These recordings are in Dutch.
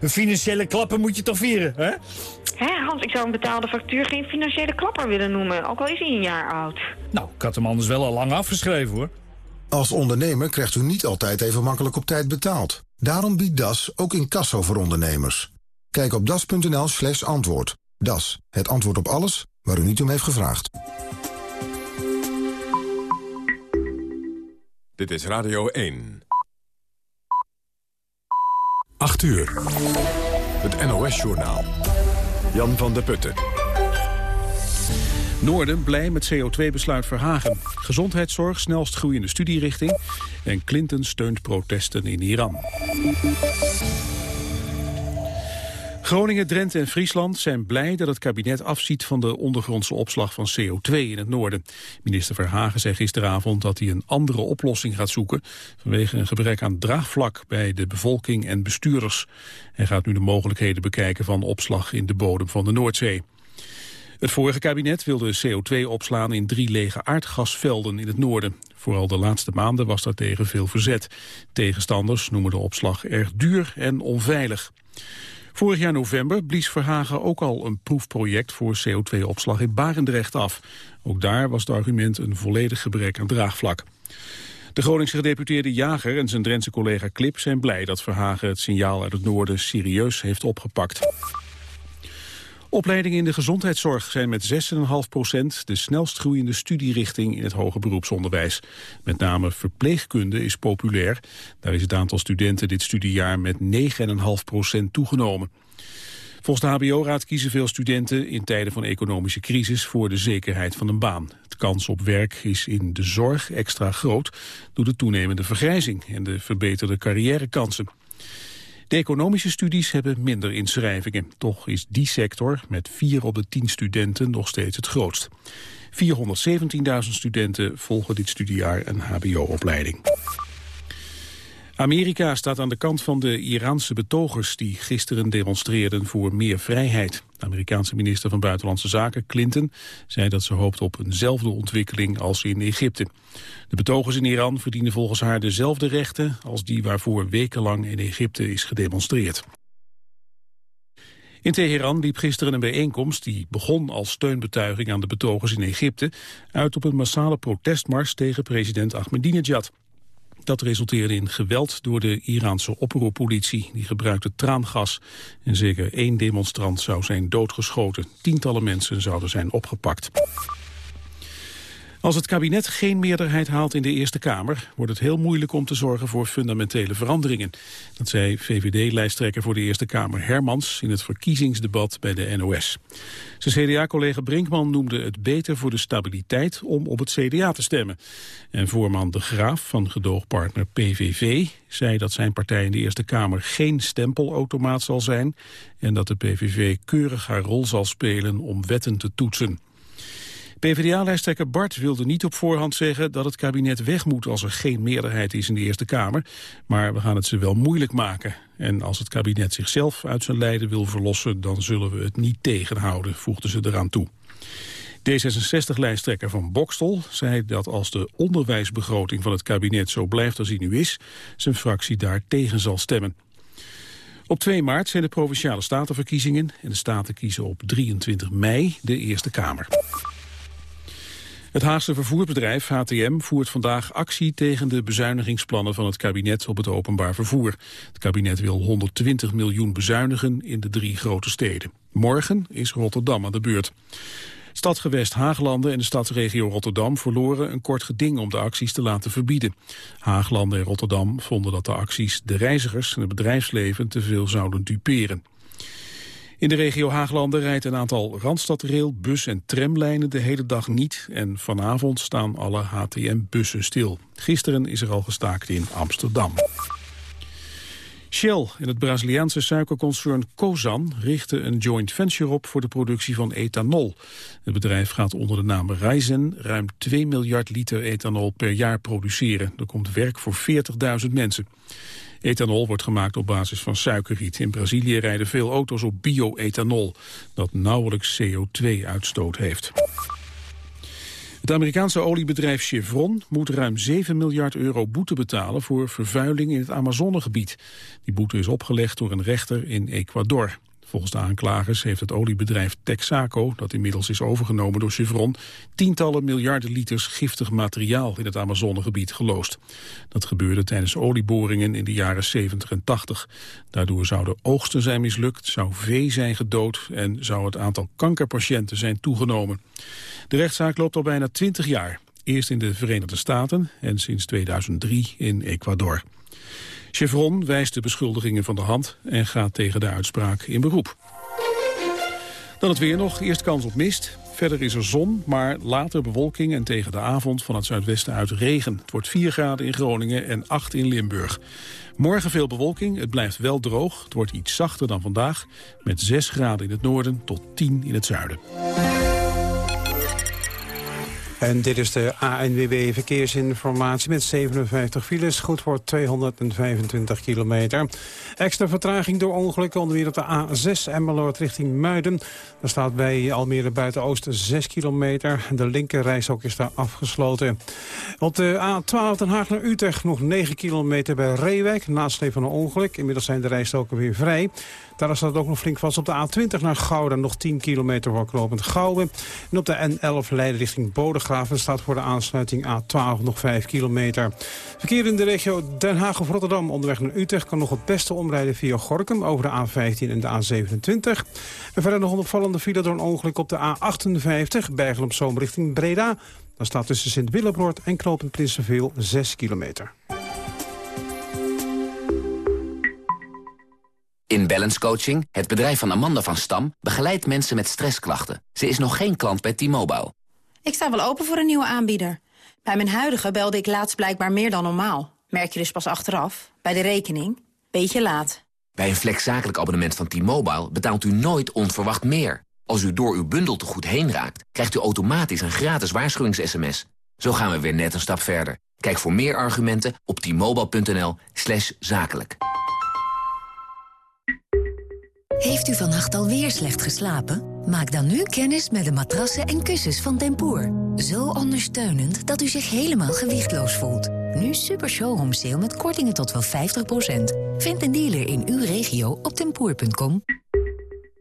Een financiële klapper moet je toch vieren, hè? Hé Hans, ik zou een betaalde factuur geen financiële klapper willen noemen, ook al is hij een jaar oud. Nou, ik had hem anders wel al lang afgeschreven, hoor. Als ondernemer krijgt u niet altijd even makkelijk op tijd betaald. Daarom biedt DAS ook incasso voor ondernemers. Kijk op das.nl slash antwoord. DAS, het antwoord op alles waar u niet om heeft gevraagd. Dit is Radio 1. 8 uur. Het NOS-journaal. Jan van der Putten. Noorden blij met CO2-besluit Verhagen. Gezondheidszorg snelst groeiende studierichting. En Clinton steunt protesten in Iran. Groningen, Drenthe en Friesland zijn blij dat het kabinet afziet van de ondergrondse opslag van CO2 in het noorden. Minister Verhagen zei gisteravond dat hij een andere oplossing gaat zoeken vanwege een gebrek aan draagvlak bij de bevolking en bestuurders. Hij gaat nu de mogelijkheden bekijken van opslag in de bodem van de Noordzee. Het vorige kabinet wilde CO2 opslaan in drie lege aardgasvelden in het noorden. Vooral de laatste maanden was daar tegen veel verzet. Tegenstanders noemen de opslag erg duur en onveilig. Vorig jaar november blies Verhagen ook al een proefproject voor CO2-opslag in Barendrecht af. Ook daar was het argument een volledig gebrek aan draagvlak. De Groningse gedeputeerde Jager en zijn Drentse collega Klip zijn blij dat Verhagen het signaal uit het noorden serieus heeft opgepakt. Opleidingen in de gezondheidszorg zijn met 6,5 procent de snelst groeiende studierichting in het hoger beroepsonderwijs. Met name verpleegkunde is populair. Daar is het aantal studenten dit studiejaar met 9,5 procent toegenomen. Volgens de HBO-raad kiezen veel studenten in tijden van economische crisis voor de zekerheid van een baan. De kans op werk is in de zorg extra groot door de toenemende vergrijzing en de verbeterde carrièrekansen. De economische studies hebben minder inschrijvingen. Toch is die sector met 4 op de 10 studenten nog steeds het grootst. 417.000 studenten volgen dit studiejaar een hbo-opleiding. Amerika staat aan de kant van de Iraanse betogers die gisteren demonstreerden voor meer vrijheid. De Amerikaanse minister van Buitenlandse Zaken, Clinton, zei dat ze hoopt op eenzelfde ontwikkeling als in Egypte. De betogers in Iran verdienen volgens haar dezelfde rechten als die waarvoor wekenlang in Egypte is gedemonstreerd. In Teheran liep gisteren een bijeenkomst die begon als steunbetuiging aan de betogers in Egypte uit op een massale protestmars tegen president Ahmadinejad. Dat resulteerde in geweld door de Iraanse oproerpolitie. Die gebruikte traangas. En zeker één demonstrant zou zijn doodgeschoten. Tientallen mensen zouden zijn opgepakt. Als het kabinet geen meerderheid haalt in de Eerste Kamer... wordt het heel moeilijk om te zorgen voor fundamentele veranderingen. Dat zei VVD-lijsttrekker voor de Eerste Kamer Hermans... in het verkiezingsdebat bij de NOS. Zijn CDA-collega Brinkman noemde het beter voor de stabiliteit... om op het CDA te stemmen. En voorman De Graaf van gedoogpartner PVV zei dat zijn partij in de Eerste Kamer geen stempelautomaat zal zijn... en dat de PVV keurig haar rol zal spelen om wetten te toetsen. PvdA-lijsttrekker Bart wilde niet op voorhand zeggen dat het kabinet weg moet als er geen meerderheid is in de Eerste Kamer. Maar we gaan het ze wel moeilijk maken. En als het kabinet zichzelf uit zijn lijden wil verlossen, dan zullen we het niet tegenhouden, voegden ze eraan toe. D66-lijsttrekker van Bokstel zei dat als de onderwijsbegroting van het kabinet zo blijft als die nu is, zijn fractie daar tegen zal stemmen. Op 2 maart zijn de Provinciale Statenverkiezingen en de Staten kiezen op 23 mei de Eerste Kamer. Het Haagse vervoerbedrijf HTM voert vandaag actie tegen de bezuinigingsplannen van het kabinet op het openbaar vervoer. Het kabinet wil 120 miljoen bezuinigen in de drie grote steden. Morgen is Rotterdam aan de beurt. Stadgewest Haaglanden en de stadsregio Rotterdam verloren een kort geding om de acties te laten verbieden. Haaglanden en Rotterdam vonden dat de acties de reizigers en het bedrijfsleven te veel zouden duperen. In de regio Haaglanden rijdt een aantal Randstadrail, bus- en tramlijnen de hele dag niet. En vanavond staan alle HTM-bussen stil. Gisteren is er al gestaakt in Amsterdam. Shell en het Braziliaanse suikerconcern Cosan richten een joint venture op voor de productie van ethanol. Het bedrijf gaat onder de naam Raizen ruim 2 miljard liter ethanol per jaar produceren. Er komt werk voor 40.000 mensen. Ethanol wordt gemaakt op basis van suikerriet. In Brazilië rijden veel auto's op bio-ethanol, dat nauwelijks CO2-uitstoot heeft. Het Amerikaanse oliebedrijf Chevron moet ruim 7 miljard euro boete betalen voor vervuiling in het Amazonegebied. Die boete is opgelegd door een rechter in Ecuador. Volgens de aanklagers heeft het oliebedrijf Texaco, dat inmiddels is overgenomen door Chevron, tientallen miljarden liters giftig materiaal in het Amazonegebied geloosd. Dat gebeurde tijdens olieboringen in de jaren 70 en 80. Daardoor zouden oogsten zijn mislukt, zou vee zijn gedood en zou het aantal kankerpatiënten zijn toegenomen. De rechtszaak loopt al bijna 20 jaar. Eerst in de Verenigde Staten en sinds 2003 in Ecuador. Chevron wijst de beschuldigingen van de hand en gaat tegen de uitspraak in beroep. Dan het weer nog. Eerst kans op mist. Verder is er zon, maar later bewolking en tegen de avond van het zuidwesten uit regen. Het wordt 4 graden in Groningen en 8 in Limburg. Morgen veel bewolking, het blijft wel droog. Het wordt iets zachter dan vandaag, met 6 graden in het noorden tot 10 in het zuiden. En dit is de ANWB Verkeersinformatie met 57 files. Goed voor 225 kilometer. Extra vertraging door ongelukken onder weer op de A6 Emmeloord richting Muiden. Daar staat bij Almere Buiten-Oosten 6 kilometer. De linker is daar afgesloten. Op de A12 Den Haag naar Utrecht nog 9 kilometer bij Reewijk. Nasleep van een ongeluk. Inmiddels zijn de rijstoken weer vrij. Daar staat ook nog flink vast op de A20 naar Gouda. Nog 10 kilometer voor Knopend Gouwen. En op de N11 Leiden richting Bodegraven staat voor de aansluiting A12 nog 5 kilometer. Verkeer in de regio Den Haag of Rotterdam onderweg naar Utrecht... kan nog het beste omrijden via Gorkum over de A15 en de A27. En verder nog een opvallende file door een ongeluk op de A58... Bergen op Zoom richting Breda. Dan staat tussen Sint-Willebroord en Knopend Prinsenveel 6 kilometer. In Balance Coaching, het bedrijf van Amanda van Stam... begeleidt mensen met stressklachten. Ze is nog geen klant bij T-Mobile. Ik sta wel open voor een nieuwe aanbieder. Bij mijn huidige belde ik laatst blijkbaar meer dan normaal. Merk je dus pas achteraf. Bij de rekening. Beetje laat. Bij een flexzakelijk abonnement van T-Mobile... betaalt u nooit onverwacht meer. Als u door uw bundel te goed heen raakt... krijgt u automatisch een gratis waarschuwings-sms. Zo gaan we weer net een stap verder. Kijk voor meer argumenten op t-mobile.nl zakelijk. Heeft u vannacht alweer slecht geslapen? Maak dan nu kennis met de matrassen en kussens van Tempoor. Zo ondersteunend dat u zich helemaal gewichtloos voelt. Nu super showroom sale met kortingen tot wel 50%. Vind een dealer in uw regio op tempoor.com.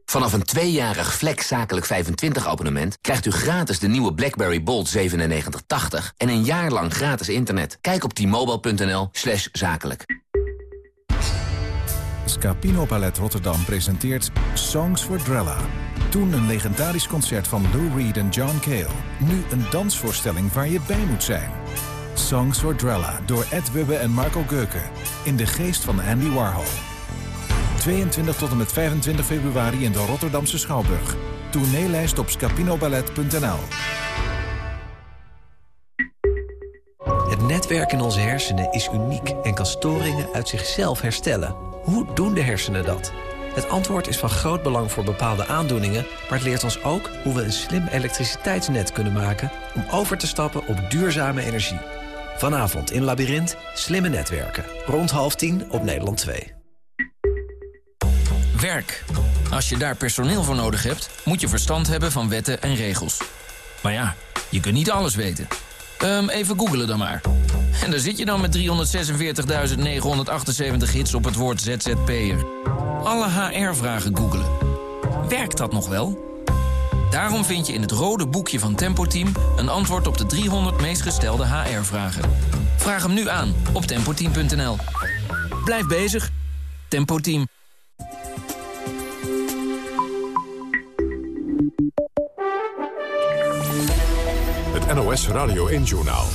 Vanaf een tweejarig Flex Zakelijk 25 abonnement... krijgt u gratis de nieuwe BlackBerry Bold 9780... en een jaar lang gratis internet. Kijk op t-mobile.nl zakelijk. Scapino Ballet Rotterdam presenteert Songs for Drella. Toen een legendarisch concert van Lou Reed en John Cale. Nu een dansvoorstelling waar je bij moet zijn. Songs for Drella door Ed Wubbe en Marco Geuken. In de geest van Andy Warhol. 22 tot en met 25 februari in de Rotterdamse Schouwburg. Tourneelijst op scapinoballet.nl Het netwerk in onze hersenen is uniek en kan storingen uit zichzelf herstellen. Hoe doen de hersenen dat? Het antwoord is van groot belang voor bepaalde aandoeningen... maar het leert ons ook hoe we een slim elektriciteitsnet kunnen maken... om over te stappen op duurzame energie. Vanavond in Labyrinth, slimme netwerken. Rond half tien op Nederland 2. Werk. Als je daar personeel voor nodig hebt... moet je verstand hebben van wetten en regels. Maar ja, je kunt niet alles weten. Um, even googelen dan maar. En daar zit je dan met 346.978 hits op het woord ZZP'er. Alle HR-vragen googelen. Werkt dat nog wel? Daarom vind je in het rode boekje van Tempo Team... een antwoord op de 300 meest gestelde HR-vragen. Vraag hem nu aan op tempoteam.nl. Blijf bezig. Tempo Team. Het NOS Radio 1-journaal.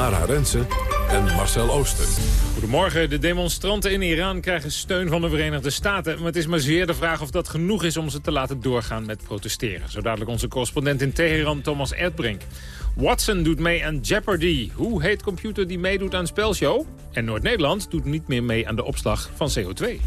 Lara Rensen en Marcel Oosten. Goedemorgen. De demonstranten in Iran krijgen steun van de Verenigde Staten. Maar het is maar zeer de vraag of dat genoeg is om ze te laten doorgaan met protesteren. Zo dadelijk onze correspondent in Teheran, Thomas Erdbrink. Watson doet mee aan Jeopardy. Hoe heet computer die meedoet aan spelshow? En Noord-Nederland doet niet meer mee aan de opslag van CO2.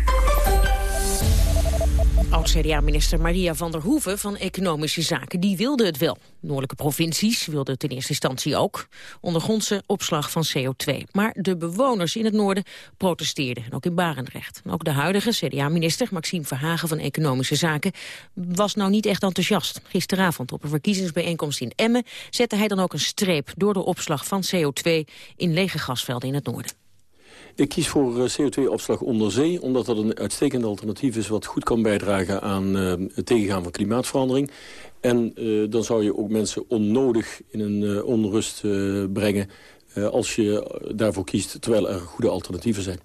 CDA-minister Maria van der Hoeven van Economische Zaken. Die wilde het wel. Noordelijke provincies wilden het in eerste instantie ook. Ondergrondse opslag van CO2. Maar de bewoners in het noorden protesteerden. En ook in Barendrecht. En ook de huidige CDA-minister Maxime Verhagen van Economische Zaken... was nou niet echt enthousiast. Gisteravond op een verkiezingsbijeenkomst in Emmen... zette hij dan ook een streep door de opslag van CO2 in lege gasvelden in het noorden. Ik kies voor eh, CO2-opslag onder zee, omdat dat een uitstekend alternatief is... wat goed kan bijdragen aan uh, het tegengaan van klimaatverandering. En uh, dan zou je ook mensen onnodig in een onrust brengen... als je daarvoor kiest, terwijl er goede alternatieven zijn.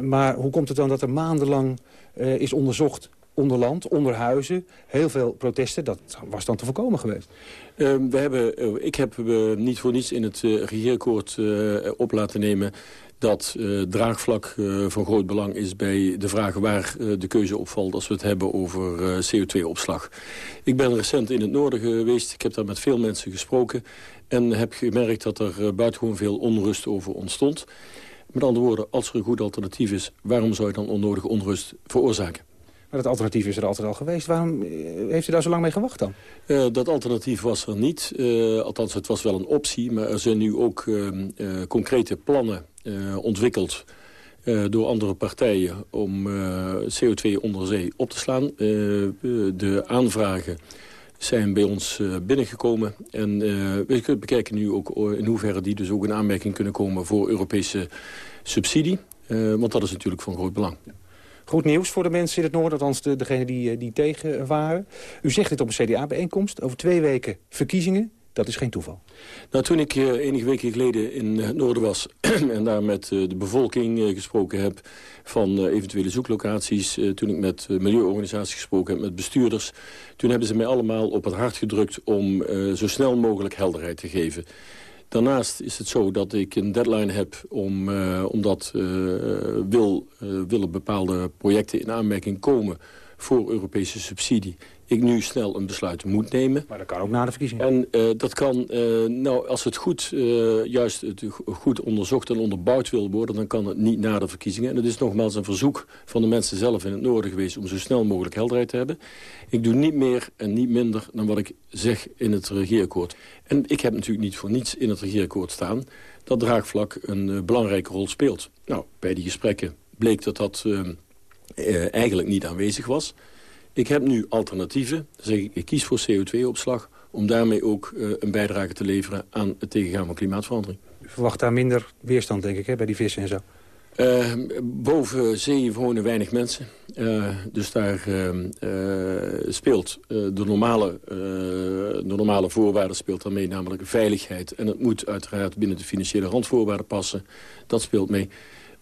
Maar hoe komt het dan dat er maandenlang is onderzocht onder land, onder huizen, heel veel protesten. Dat was dan te voorkomen geweest. Uh, we hebben, ik heb niet voor niets in het regeerakkoord op laten nemen dat uh, draagvlak uh, van groot belang is bij de vraag waar uh, de keuze opvalt als we het hebben over CO2-opslag. Ik ben recent in het noorden geweest, ik heb daar met veel mensen gesproken en heb gemerkt dat er buitengewoon veel onrust over ontstond. Met andere woorden, als er een goed alternatief is, waarom zou je dan onnodige onrust veroorzaken? Maar dat alternatief is er altijd al geweest. Waarom heeft u daar zo lang mee gewacht dan? Uh, dat alternatief was er niet. Uh, althans, het was wel een optie. Maar er zijn nu ook uh, concrete plannen ontwikkeld... door andere partijen om CO2 onder zee op te slaan. de aanvragen zijn bij ons binnengekomen. En we bekijken nu ook in hoeverre die dus ook in aanmerking kunnen komen... voor Europese subsidie. want dat is natuurlijk van groot belang. Goed nieuws voor de mensen in het noorden, althans de, degene die, eh, die tegen waren. U zegt dit op een CDA-bijeenkomst. Over twee weken verkiezingen. Dat is geen toeval. Nou, toen ik uh, enige weken geleden in het noorden was... en daar met uh, de bevolking gesproken heb van eventuele zoeklocaties... toen ik met milieuorganisaties gesproken heb, met bestuurders... toen hebben ze mij allemaal op het hart gedrukt om zo snel mogelijk helderheid te geven. Daarnaast is het zo dat ik een deadline heb om, uh, omdat uh, wil, uh, willen bepaalde projecten in aanmerking komen voor Europese subsidie ik nu snel een besluit moet nemen. Maar dat kan ook na de verkiezingen. En uh, dat kan, uh, nou, als het goed, uh, juist het goed onderzocht en onderbouwd wil worden... dan kan het niet na de verkiezingen. En het is nogmaals een verzoek van de mensen zelf in het noorden geweest... om zo snel mogelijk helderheid te hebben. Ik doe niet meer en niet minder dan wat ik zeg in het regeerakkoord. En ik heb natuurlijk niet voor niets in het regeerakkoord staan... dat draagvlak een belangrijke rol speelt. Nou, bij die gesprekken bleek dat dat eigenlijk niet aanwezig was... Ik heb nu alternatieven. zeg ik, ik kies voor CO2-opslag om daarmee ook uh, een bijdrage te leveren aan het tegengaan van klimaatverandering. U verwacht daar minder weerstand, denk ik, hè, bij die vissen en zo? Uh, boven zee wonen weinig mensen. Uh, dus daar speelt de, normale, de normale voorwaarden speelt mee, namelijk veiligheid. En het moet uiteraard binnen de financiële randvoorwaarden passen. Dat speelt mee.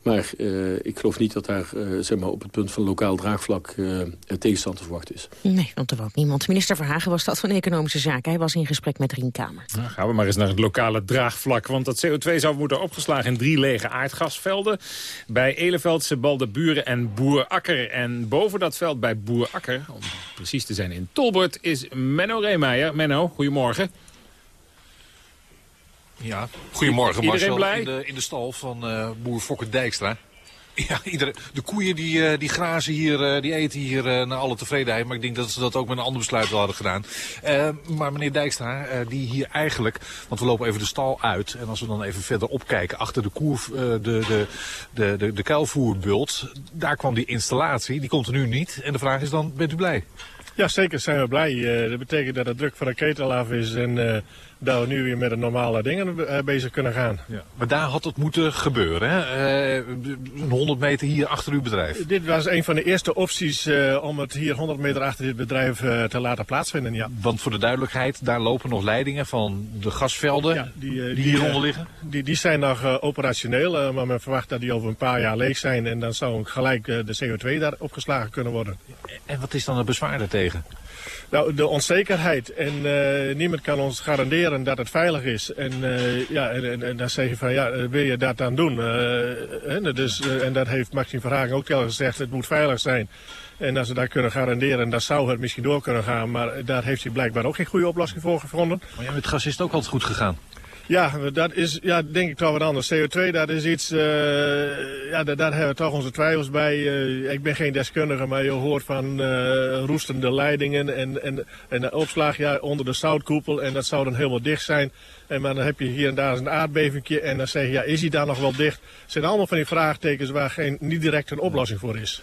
Maar uh, ik geloof niet dat daar uh, zeg maar op het punt van lokaal draagvlak uh, tegenstand te verwachten is. Nee, want er woont niemand. Minister Verhagen was dat van Economische Zaken. Hij was in gesprek met Rien Kamer. Nou, gaan we maar eens naar het lokale draagvlak. Want dat CO2 zou moeten opgeslagen in drie lege aardgasvelden. Bij Eleveldse, Baldeburen en Boerakker. En boven dat veld bij Boerakker, om precies te zijn in Tolbert, is Menno Reemeijer. Menno, goedemorgen. Ja, goedemorgen Iedereen Marcel. Blij? In, de, in de stal van uh, boer Fokker Dijkstra. Ja, iedereen, de koeien die, uh, die grazen hier, uh, die eten hier naar alle tevredenheid. Maar ik denk dat ze dat ook met een ander besluit wel hadden gedaan. maar meneer Dijkstra, die hier eigenlijk... Want we lopen even de stal uit. En als we dan even verder opkijken, achter de, koer, de, de, de, de, de kuilvoerbult... Daar kwam die installatie, die komt er nu niet. En de vraag is dan, bent u blij? Ja, zeker zijn we blij. Uh, dat betekent dat de druk van de ketel af is en uh, dat we nu weer met de normale dingen uh, bezig kunnen gaan. Ja. Maar daar had het moeten gebeuren, hè? een 100 meter hier achter uw bedrijf. Dit was een van de eerste opties om het hier 100 meter achter dit bedrijf te laten plaatsvinden, ja. Want voor de duidelijkheid, daar lopen nog leidingen van de gasvelden ja, die, die, die, hieronder liggen? Die, die zijn nog operationeel, maar men verwacht dat die over een paar jaar leeg zijn. En dan zou gelijk de CO2 daar opgeslagen kunnen worden. En wat is dan het bezwaar daartegen? Nou, de onzekerheid. En uh, niemand kan ons garanderen dat het veilig is. En, uh, ja, en, en, dan zeg je van, ja, wil je dat dan doen? En, dus, en dat heeft Maxime Verhagen ook al gezegd, het moet veilig zijn. En als ze dat kunnen garanderen, dan zou het misschien door kunnen gaan. Maar daar heeft hij blijkbaar ook geen goede oplossing voor gevonden. Maar ja, met gas is het ook altijd goed gegaan. Ja, dat is ja, denk ik toch wat anders. CO2, dat is iets, uh, ja, daar, hebben we toch onze twijfels bij. Uh, ik ben geen deskundige, maar je hoort van uh, roestende leidingen en, en, en opslag ja, onder de zoutkoepel. En dat zou dan helemaal dicht zijn. En maar dan heb je hier en daar een aardbeving en dan zeg je, ja, is hij daar nog wel dicht? Het zijn allemaal van die vraagtekens waar geen, niet direct een oplossing voor is.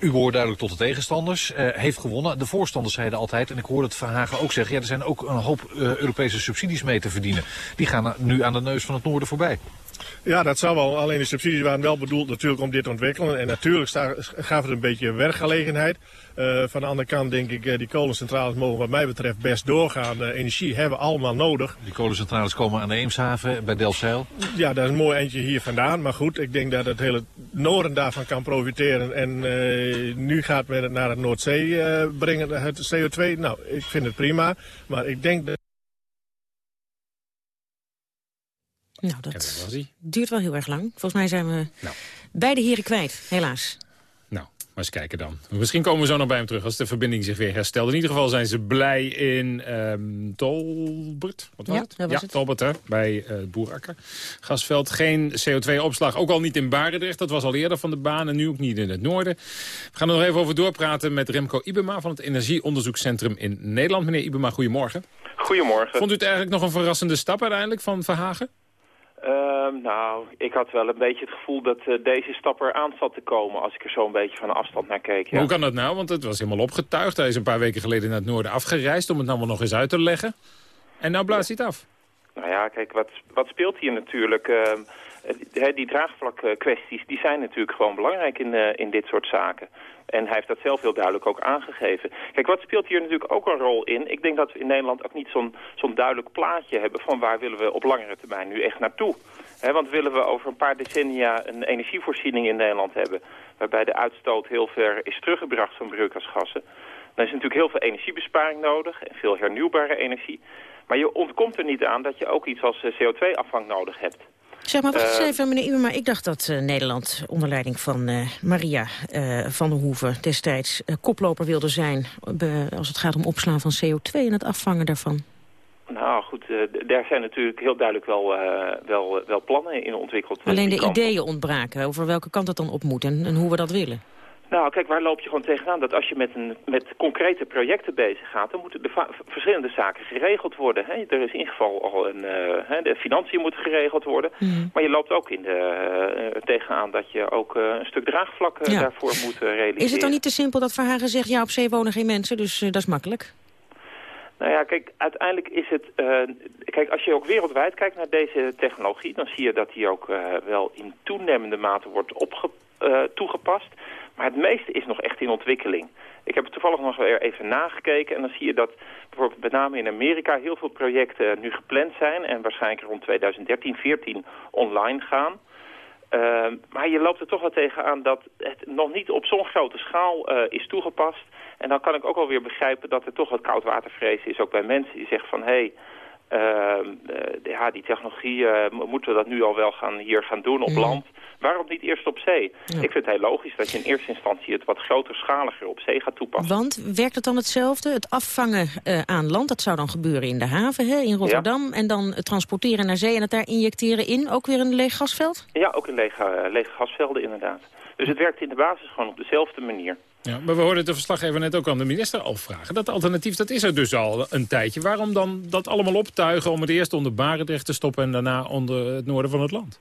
U behoort duidelijk tot de tegenstanders, uh, heeft gewonnen. De voorstanders zeiden altijd, en ik hoorde het Verhagen ook zeggen... ja, er zijn ook een hoop uh, Europese subsidies mee te verdienen. Die gaan nu aan de neus van het noorden voorbij. Ja, dat zou wel. Alleen de subsidies waren wel bedoeld natuurlijk om dit te ontwikkelen. En natuurlijk gaf het een beetje werkgelegenheid. Uh, van de andere kant denk ik, uh, die kolencentrales mogen wat mij betreft best doorgaan. Uh, energie hebben we allemaal nodig. Die kolencentrales komen aan de Eemshaven bij Delfzijl? Ja, dat is een mooi eindje hier vandaan. Maar goed, ik denk dat het hele noorden daarvan kan profiteren. En nu gaat men het naar het Noordzee brengen, het CO2. Nou, ik vind het prima. Maar ik denk dat... Nou, dat duurt wel heel erg lang. Volgens mij zijn we nou. beide heren kwijt, helaas. Nou, maar eens kijken dan. Misschien komen we zo nog bij hem terug als de verbinding zich weer herstelt. In ieder geval zijn ze blij in um, Tolbert. Wat was ja, het? Dat was het. Tolbert, hè, bij uh, Boerakker. Gasveld, geen CO2-opslag. Ook al niet in Barendrecht. Dat was al eerder van de baan en nu ook niet in het noorden. We gaan er nog even over doorpraten met Remco Ibema... van het Energieonderzoekscentrum in Nederland. Meneer Ibema, goedemorgen. Goedemorgen. Vond u het eigenlijk nog een verrassende stap uiteindelijk van Verhagen? Uh, nou, ik had wel een beetje het gevoel dat uh, deze stap eraan zat te komen... als ik er zo een beetje van afstand naar keek. Ja. Hoe kan dat nou? Want het was helemaal opgetuigd. Hij is een paar weken geleden naar het noorden afgereisd... om het nou wel nog eens uit te leggen. En nou blaast hij het af. Nou ja, kijk, wat, wat speelt hier natuurlijk... Uh, die draagvlakkwesties die zijn natuurlijk gewoon belangrijk in, in dit soort zaken. En hij heeft dat zelf heel duidelijk ook aangegeven. Kijk, wat speelt hier natuurlijk ook een rol in? Ik denk dat we in Nederland ook niet zo'n duidelijk plaatje hebben... van waar willen we op langere termijn nu echt naartoe. He, want willen we over een paar decennia een energievoorziening in Nederland hebben... waarbij de uitstoot heel ver is teruggebracht van broeikasgassen... dan is natuurlijk heel veel energiebesparing nodig en veel hernieuwbare energie. Maar je ontkomt er niet aan dat je ook iets als CO2-afvang nodig hebt. Zeg maar, wacht eens even, meneer Uwe, maar ik dacht dat uh, Nederland onder leiding van uh, Maria uh, van der Hoeven destijds koploper wilde zijn als het gaat om opslaan van CO2 en het afvangen daarvan. Nou goed, daar zijn natuurlijk heel duidelijk wel, wel, wel plannen in ontwikkeld. Alleen de ideeën ontbraken over welke kant het dan op moet en, en hoe we dat willen. Nou, kijk, waar loop je gewoon tegenaan? Dat als je met, een, met concrete projecten bezig gaat... dan moeten de verschillende zaken geregeld worden. Hè? Er is in ieder geval al een... Uh, de financiën moeten geregeld worden. Mm. Maar je loopt ook in de, uh, tegenaan dat je ook uh, een stuk draagvlak ja. daarvoor moet realiseren. Is het dan niet te simpel dat Verhagen zegt... ja, op zee wonen geen mensen, dus dat is makkelijk? Nou ja, kijk, uiteindelijk is het... kijk, als je ook wereldwijd kijkt naar deze technologie... dan zie je dat die ook wel in toenemende mate wordt opge toegepast... Maar het meeste is nog echt in ontwikkeling. Ik heb toevallig nog weer even nagekeken en dan zie je dat bijvoorbeeld met name in Amerika heel veel projecten nu gepland zijn en waarschijnlijk rond 2013, 14 online gaan. Uh, maar je loopt er toch wel tegenaan dat het nog niet op zo'n grote schaal uh, is toegepast. En dan kan ik ook wel weer begrijpen dat er toch wat koudwatervrees is, ook bij mensen die zeggen van... hé, hey, ja, die technologie, uh, moeten we dat nu al wel gaan, hier gaan doen op land? Waarom niet eerst op zee? Ja. Ik vind het heel logisch dat je in eerste instantie het wat groterschaliger op zee gaat toepassen. Want werkt het dan hetzelfde? Het afvangen uh, aan land, dat zou dan gebeuren in de haven hè, in Rotterdam. Ja. En dan het transporteren naar zee en het daar injecteren in, ook weer een leeg gasveld? Ja, ook in lege, lege gasvelden inderdaad. Dus het werkt in de basis gewoon op dezelfde manier. Ja, maar we hoorden de verslaggever net ook aan de minister al vragen. Dat alternatief, dat is er dus al een tijdje. Waarom dan dat allemaal optuigen om het eerst onder Barendrecht te stoppen... en daarna onder het noorden van het land?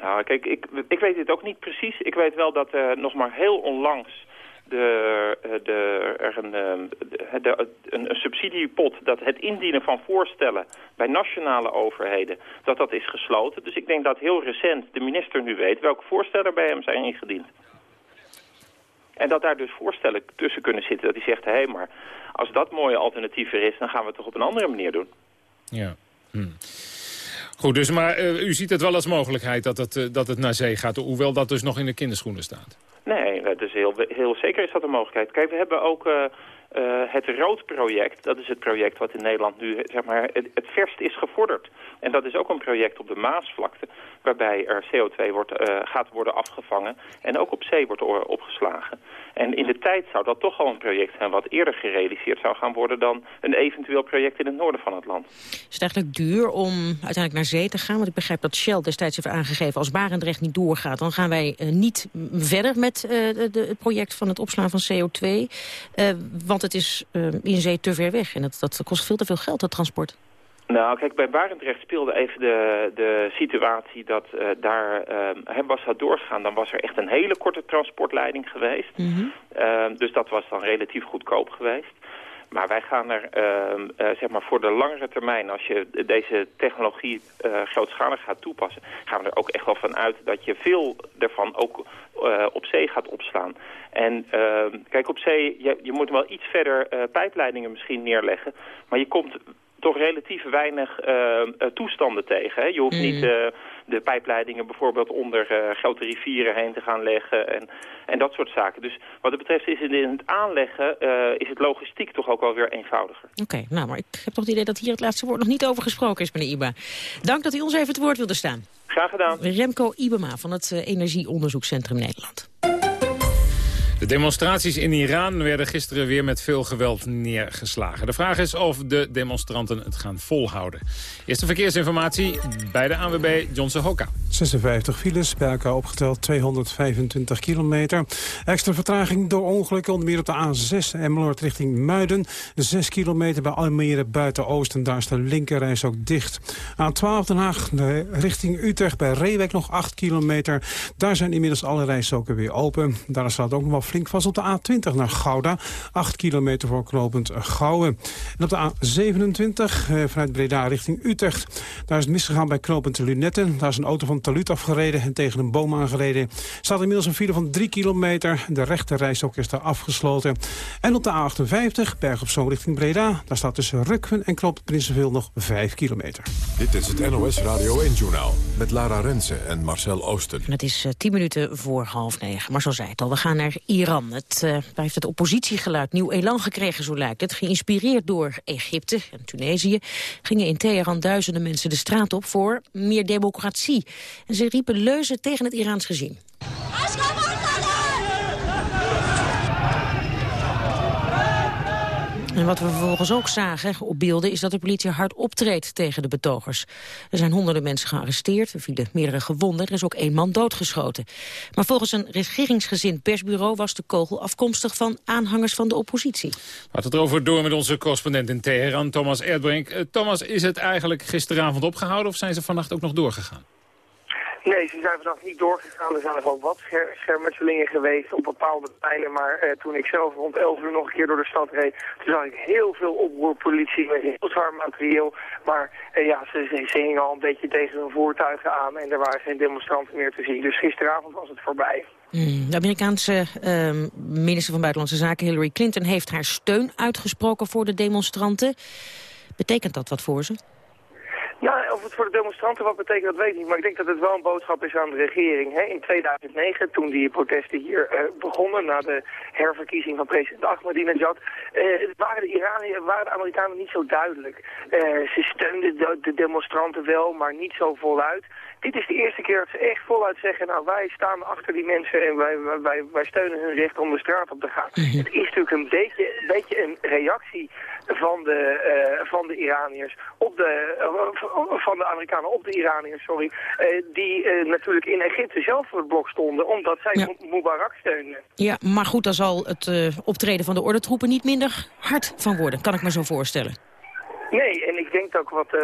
Nou, kijk, ik, ik weet dit ook niet precies. Ik weet wel dat uh, nog maar heel onlangs de, de, er een, de, de, een subsidiepot, dat het indienen van voorstellen bij nationale overheden, dat dat is gesloten. Dus ik denk dat heel recent de minister nu weet welke voorstellen bij hem zijn ingediend. En dat daar dus voorstellen tussen kunnen zitten. Dat hij zegt, hé, hey, maar als dat mooie alternatief er is... dan gaan we het toch op een andere manier doen. Ja. Hm. Goed, dus maar uh, u ziet het wel als mogelijkheid dat het, uh, dat het naar zee gaat... hoewel dat dus nog in de kinderschoenen staat. Nee, dat is heel, heel zeker is dat een mogelijkheid. Kijk, we hebben ook... Uh, uh, het Rood-project, dat is het project wat in Nederland nu zeg maar, het, verst is gevorderd. En dat is ook een project op de Maasvlakte, waarbij er CO2 wordt, uh, gaat worden afgevangen en ook op zee wordt opgeslagen. En in de tijd zou dat toch al een project zijn wat eerder gerealiseerd zou gaan worden dan een eventueel project in het noorden van het land. Is het eigenlijk duur om uiteindelijk naar zee te gaan? Want ik begrijp dat Shell destijds heeft aangegeven... als Barendrecht niet doorgaat, dan gaan wij uh, niet verder met de, het project van het opslaan van CO2. Uh, want het is in zee te ver weg en dat, dat kost veel te veel geld, dat transport. Nou, kijk, bij Barendrecht speelde even de, de situatie dat uh, daar uh, was dat doorgaan. Dan was er echt een hele korte transportleiding geweest. Mm -hmm. uh, dus dat was dan relatief goedkoop geweest. Maar wij gaan er zeg maar voor de langere termijn, als je deze technologie grootschalig gaat toepassen, gaan we er ook echt wel van uit dat je veel ervan ook op zee gaat opslaan. En kijk, op zee, je, je moet wel iets verder pijpleidingen misschien neerleggen, maar je komt toch relatief weinig uh, toestanden tegen. Hè? Je hoeft mm. niet uh, de pijpleidingen bijvoorbeeld onder uh, grote rivieren heen te gaan leggen en, en dat soort zaken. Dus wat het betreft is het in het aanleggen is het logistiek toch ook wel weer eenvoudiger. Oké, okay, nou, maar ik heb toch het idee dat hier het laatste woord nog niet over gesproken is, meneer Iba. Dank dat u ons even het woord wilde staan. Graag gedaan. Remco Ibema van het Energieonderzoekscentrum Nederland. De demonstraties in Iran werden gisteren weer met veel geweld neergeslagen. De vraag is of de demonstranten het gaan volhouden. Eerste verkeersinformatie bij de ANWB Johnson Hokka. 56 files, bij elkaar opgeteld 225 kilometer. Extra vertraging door ongelukken, onder meer op de A6 Emmeloord richting Muiden. 6 kilometer bij Almere buiten Oosten, daar is de linkerreis ook dicht. A12 Den Haag richting Utrecht bij Reewijk nog 8 kilometer. Daar zijn inmiddels alle rijstroken weer open. Daar staat ook nog wel flink vast op de A20 naar Gouda. 8 kilometer voor knooppunt Gouwen. En op de A27 eh, vanuit Breda richting Utrecht. Daar is het misgegaan bij knooppunt Lunetten. Daar is een auto van Talut afgereden en tegen een boom aangereden. staat inmiddels een file van 3 kilometer. De rechte rijstok is daar afgesloten. En op de A58, Berg op Zoom richting Breda. Daar staat tussen Rukven en knooppunt Prinsenveel nog 5 kilometer. Dit is het NOS Radio 1-journaal met Lara Rensen en Marcel Oosten. Het is uh, 10 minuten voor half negen. Maar zo zei het al, we gaan naar Iran. Het uh, heeft het oppositiegeluid nieuw elan gekregen, zo lijkt het. Geïnspireerd door Egypte en Tunesië gingen in Teheran duizenden mensen de straat op voor meer democratie. En ze riepen leuzen tegen het Iraans regime. En wat we vervolgens ook zagen op beelden is dat de politie hard optreedt tegen de betogers. Er zijn honderden mensen gearresteerd, er vielen meerdere gewonden, er is ook één man doodgeschoten. Maar volgens een regeringsgezind persbureau was de kogel afkomstig van aanhangers van de oppositie. We het erover door met onze correspondent in Teheran, Thomas Erdbrink. Uh, Thomas, is het eigenlijk gisteravond opgehouden of zijn ze vannacht ook nog doorgegaan? Nee, ze zijn vannacht niet doorgegaan. Er zijn wel wat scher schermutselingen geweest op bepaalde pijlen. Maar eh, toen ik zelf rond 11 uur nog een keer door de stad reed... toen zag ik heel veel oproerpolitie met heel zwaar materieel. Maar eh, ja, ze, ze, hingen al een beetje tegen hun voertuigen aan... en er waren geen demonstranten meer te zien. Dus gisteravond was het voorbij. Mm, de Amerikaanse uh, minister van Buitenlandse Zaken Hillary Clinton... heeft haar steun uitgesproken voor de demonstranten. Betekent dat wat voor ze? Of het voor de demonstranten wat betekent, dat weet ik niet. Maar ik denk dat het wel een boodschap is aan de regering. Hè. In 2009, toen die protesten hier uh, begonnen, na de herverkiezing van president Ahmadinejad, uh, waren, de Iraniërs, waren de Amerikanen niet zo duidelijk. Uh, ze steunden de, de, demonstranten wel, maar niet zo voluit. Dit is de eerste keer dat ze echt voluit zeggen, nou wij staan achter die mensen en wij, wij, wij steunen hun recht om de straat op te gaan. Het is natuurlijk een beetje, een beetje een reactie van de, uh, van de Iraniërs op de, uh, van de Amerikanen op de Iraniërs, sorry, uh, die natuurlijk in Egypte zelf voor het blok stonden, omdat zij ja. Mubarak steunen. Ja, maar goed, daar zal het optreden van de ordentroepen niet minder hard van worden, kan ik me zo voorstellen. Nee, en ik denk ook wat, uh,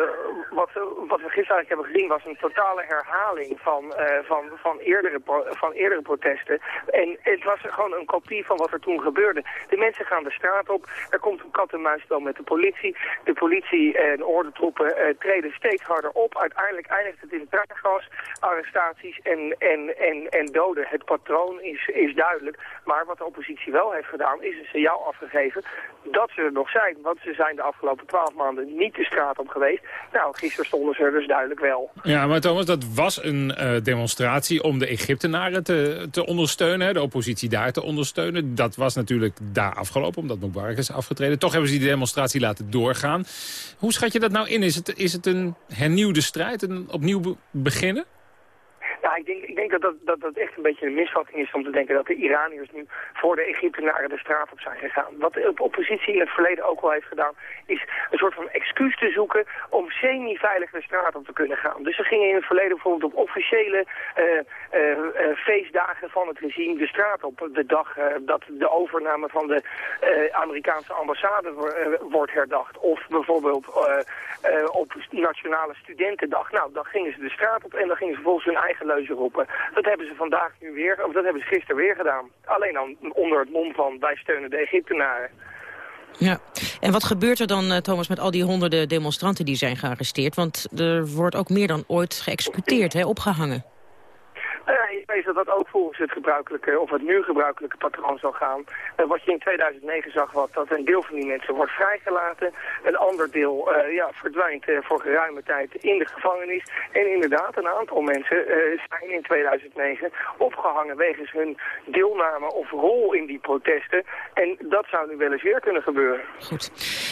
wat, wat we gisteren eigenlijk hebben gezien was een totale herhaling van, uh, van, van, eerdere, van eerdere protesten. En het was gewoon een kopie van wat er toen gebeurde. De mensen gaan de straat op, er komt een kat-en-muisspel met de politie. De politie en ordentroepen uh, treden steeds harder op. Uiteindelijk eindigt het in traangas, arrestaties en, en, en, en doden. Het patroon is, is duidelijk. Maar wat de oppositie wel heeft gedaan, is een signaal afgegeven dat ze er nog zijn. Want ze zijn de afgelopen twaalf maanden niet de straat op geweest. Nou, gisteren stonden ze dus duidelijk wel. Ja, maar Thomas, dat was een uh, demonstratie om de Egyptenaren te, te ondersteunen. De oppositie daar te ondersteunen. Dat was natuurlijk daar afgelopen, omdat Mubarak is afgetreden. Toch hebben ze die demonstratie laten doorgaan. Hoe schat je dat nou in? Is het, is het een hernieuwde strijd, een opnieuw beginnen? Ja, ik denk, ik denk dat, dat, dat dat echt een beetje een misvatting is om te denken dat de Iraniërs nu voor de Egyptenaren de straat op zijn gegaan. Wat de oppositie in het verleden ook al heeft gedaan, is een soort van excuus te zoeken om semi-veilig de straat op te kunnen gaan. Dus ze gingen in het verleden bijvoorbeeld op officiële uh, uh, uh, feestdagen van het regime de straat op. De dag dat de overname van de Amerikaanse ambassade wordt herdacht. Of bijvoorbeeld op Nationale Studentendag. Nou, dan gingen ze de straat op en dan gingen ze volgens hun eigen roepen. Dat hebben ze vandaag nu weer, of dat hebben ze gisteren weer gedaan. Alleen dan onder het mom van wij steunen de Egyptenaren. Ja, en wat gebeurt er dan, Thomas, met al die honderden demonstranten die zijn gearresteerd? Want er wordt ook meer dan ooit geëxecuteerd, hè, opgehangen. Weet dat dat ook volgens het gebruikelijke, of het nu gebruikelijke patroon zal gaan. Wat je in 2009 zag, wat, dat een deel van die mensen wordt vrijgelaten. Een ander deel uh, ja, verdwijnt voor geruime tijd in de gevangenis. En inderdaad, een aantal mensen zijn in 2009 opgehangen wegens hun deelname of rol in die protesten. En dat zou nu wel eens weer kunnen gebeuren. Goed.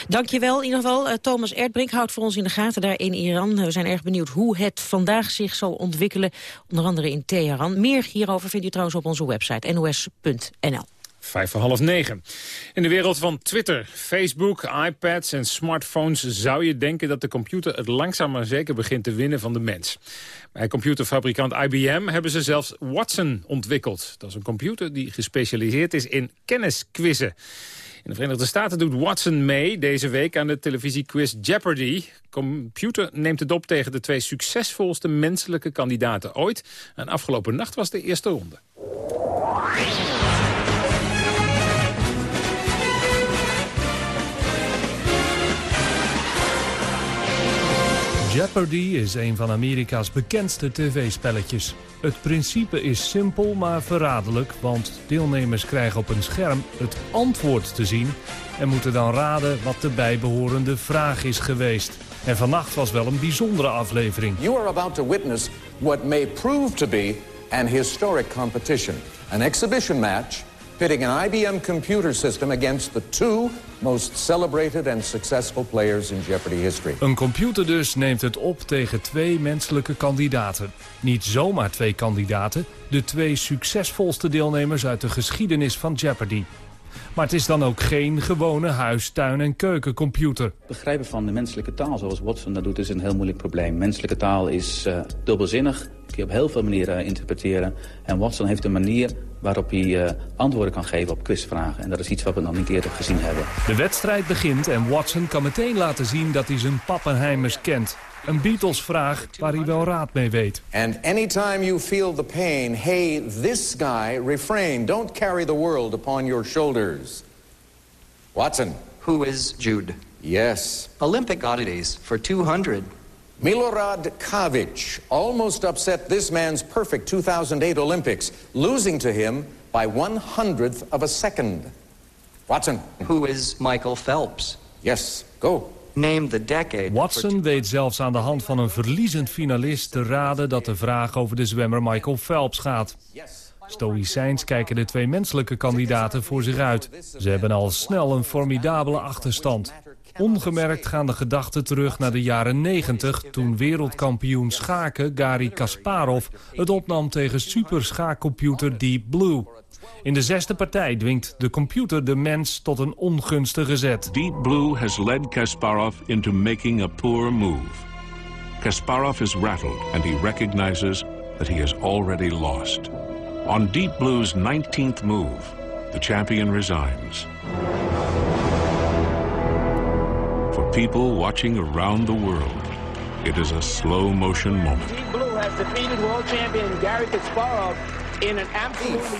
Dankjewel in ieder geval. Thomas Erdbrink houdt voor ons in de gaten daar in Iran. We zijn erg benieuwd hoe het vandaag zich zal ontwikkelen. Onder andere in Teheran. Meer hierover vindt u trouwens op onze website nos.nl. Vijf voor half negen. In de wereld van Twitter, Facebook, iPads en smartphones... zou je denken dat de computer het langzaam maar zeker begint te winnen van de mens. Bij computerfabrikant IBM hebben ze zelfs Watson ontwikkeld. Dat is een computer die gespecialiseerd is in kennisquizzen. In de Verenigde Staten doet Watson mee deze week aan de televisiequiz Jeopardy. Computer neemt het op tegen de twee succesvolste menselijke kandidaten ooit. En afgelopen nacht was de eerste ronde. Jeopardy is een van Amerika's bekendste tv-spelletjes. Het principe is simpel maar verraderlijk, want deelnemers krijgen op een scherm het antwoord te zien... en moeten dan raden wat de bijbehorende vraag is geweest. En vannacht was wel een bijzondere aflevering. You are about to witness what may prove to be an historic competition. An exhibition match an IBM computer system against the two most celebrated and successful players in Jeopardy history. Een computer dus neemt het op tegen twee menselijke kandidaten. Niet zomaar twee kandidaten, de twee succesvolste deelnemers uit de geschiedenis van Jeopardy. Maar het is dan ook geen gewone huis, tuin- en keukencomputer. Begrijpen van de menselijke taal, zoals Watson dat doet, is een heel moeilijk probleem. Menselijke taal is uh, dubbelzinnig, kun je op heel veel manieren interpreteren. En Watson heeft een manier waarop hij uh, antwoorden kan geven op quizvragen. En dat is iets wat we nog niet eerder gezien hebben. De wedstrijd begint en Watson kan meteen laten zien dat hij zijn pappenheimers kent. Een Beatles-vraag waar hij wel raad mee weet. And anytime you feel the pain, hey, this guy, refrain. Don't carry the world upon your shoulders. Watson. Who is Jude? Yes. Olympic oddities for 200. Milorad Kavic almost upset this man's perfect 2008 Olympics, losing to him by one hundredth of a second. Watson. Who is Michael Phelps? Yes, go. Name the decade. Watson weet zelfs aan de hand van een verliezend finalist te raden dat de vraag over de zwemmer Michael Phelps gaat. Stoïcijns kijken de twee menselijke kandidaten voor zich uit. Ze hebben al snel een formidabele achterstand. Ongemerkt gaan de gedachten terug naar de jaren 90... toen wereldkampioen schaken Gary Kasparov het opnam tegen superschaakcomputer Deep Blue. In de zesde partij dwingt de computer de mens tot een ongunstige zet. Deep Blue has led Kasparov into making a poor move. Kasparov is rattled and he recognizes that he has already lost. On Deep Blue's 19th move, the champion resigns. For people watching around the world, it is a slow motion moment. Deep Blue has defeated world champion Gary Kasparov in an absolutely...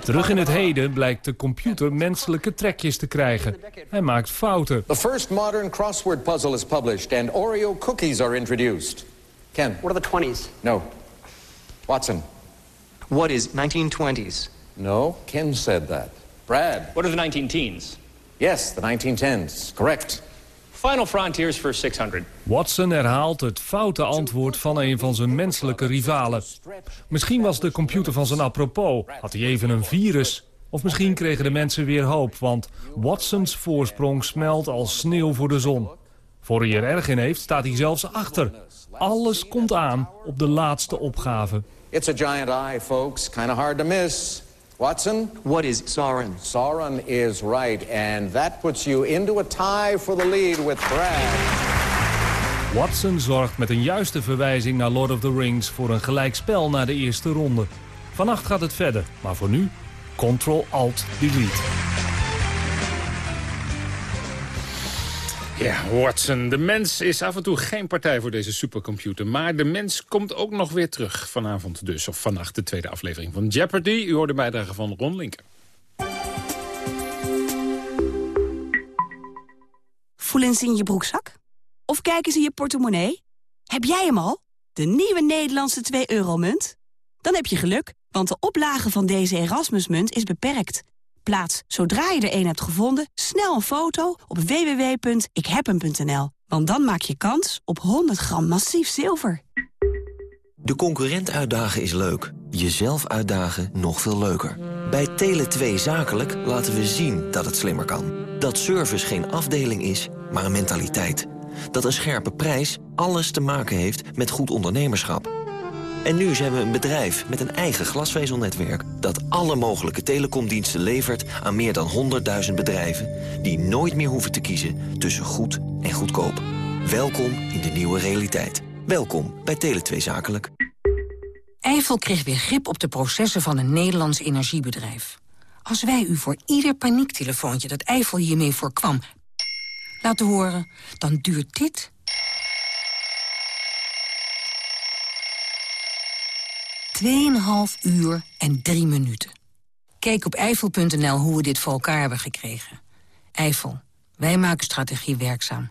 Terug in het heden blijkt de computer menselijke trekjes te krijgen. Hij maakt fouten. The first modern crossword puzzle is published and Oreo cookies are introduced. Ken. What are the 20s? No. Watson. What is 1920s? No, Ken said that. Brad. What are the 19 teens? Yes, the 1910s. Correct. Final Frontiers for 600. Watson herhaalt het foute antwoord van een van zijn menselijke rivalen. Misschien was de computer van zijn apropos. Had hij even een virus? Of misschien kregen de mensen weer hoop, want Watsons voorsprong smelt als sneeuw voor de zon. Voor hij er erg in heeft, staat hij zelfs achter. Alles komt aan op de laatste opgave. It's a giant eye, folks. Kind of hard to miss. Watson? What is Sauron? Sauron is right, and that puts you into a tie for the lead with Brad. Watson zorgt met een juiste verwijzing naar Lord of the Rings voor een gelijkspel na de eerste ronde. Vannacht gaat het verder, maar voor nu Ctrl-Alt-Delete. Ja, Watson. De mens is af en toe geen partij voor deze supercomputer. Maar de mens komt ook nog weer terug. Vanavond dus, of vannacht, de tweede aflevering van Jeopardy. U hoort de bijdrage van Ron Linker. Voelen ze in je broekzak? Of kijken ze in je portemonnee? Heb jij hem al? De nieuwe Nederlandse 2-euro-munt? Dan heb je geluk, want de oplage van deze Erasmusmunt is beperkt. Plaats, zodra je er een hebt gevonden, snel een foto op www.ikhebhem.nl. Want dan maak je kans op 100 gram massief zilver. De concurrent uitdagen is leuk. Jezelf uitdagen nog veel leuker. Bij Tele2 Zakelijk laten we zien dat het slimmer kan. Dat service geen afdeling is, maar een mentaliteit. Dat een scherpe prijs alles te maken heeft met goed ondernemerschap. En nu zijn we een bedrijf met een eigen glasvezelnetwerk... dat alle mogelijke telecomdiensten levert aan meer dan 100.000 bedrijven... die nooit meer hoeven te kiezen tussen goed en goedkoop. Welkom in de nieuwe realiteit. Welkom bij Tele2 Zakelijk. Eiffel kreeg weer grip op de processen van een Nederlands energiebedrijf. Als wij u voor ieder paniektelefoontje dat Eiffel hiermee voorkwam... laten horen, dan duurt dit 2,5 uur en 3 minuten. Kijk op Eiffel.nl hoe we dit voor elkaar hebben gekregen. Eiffel, wij maken strategie werkzaam.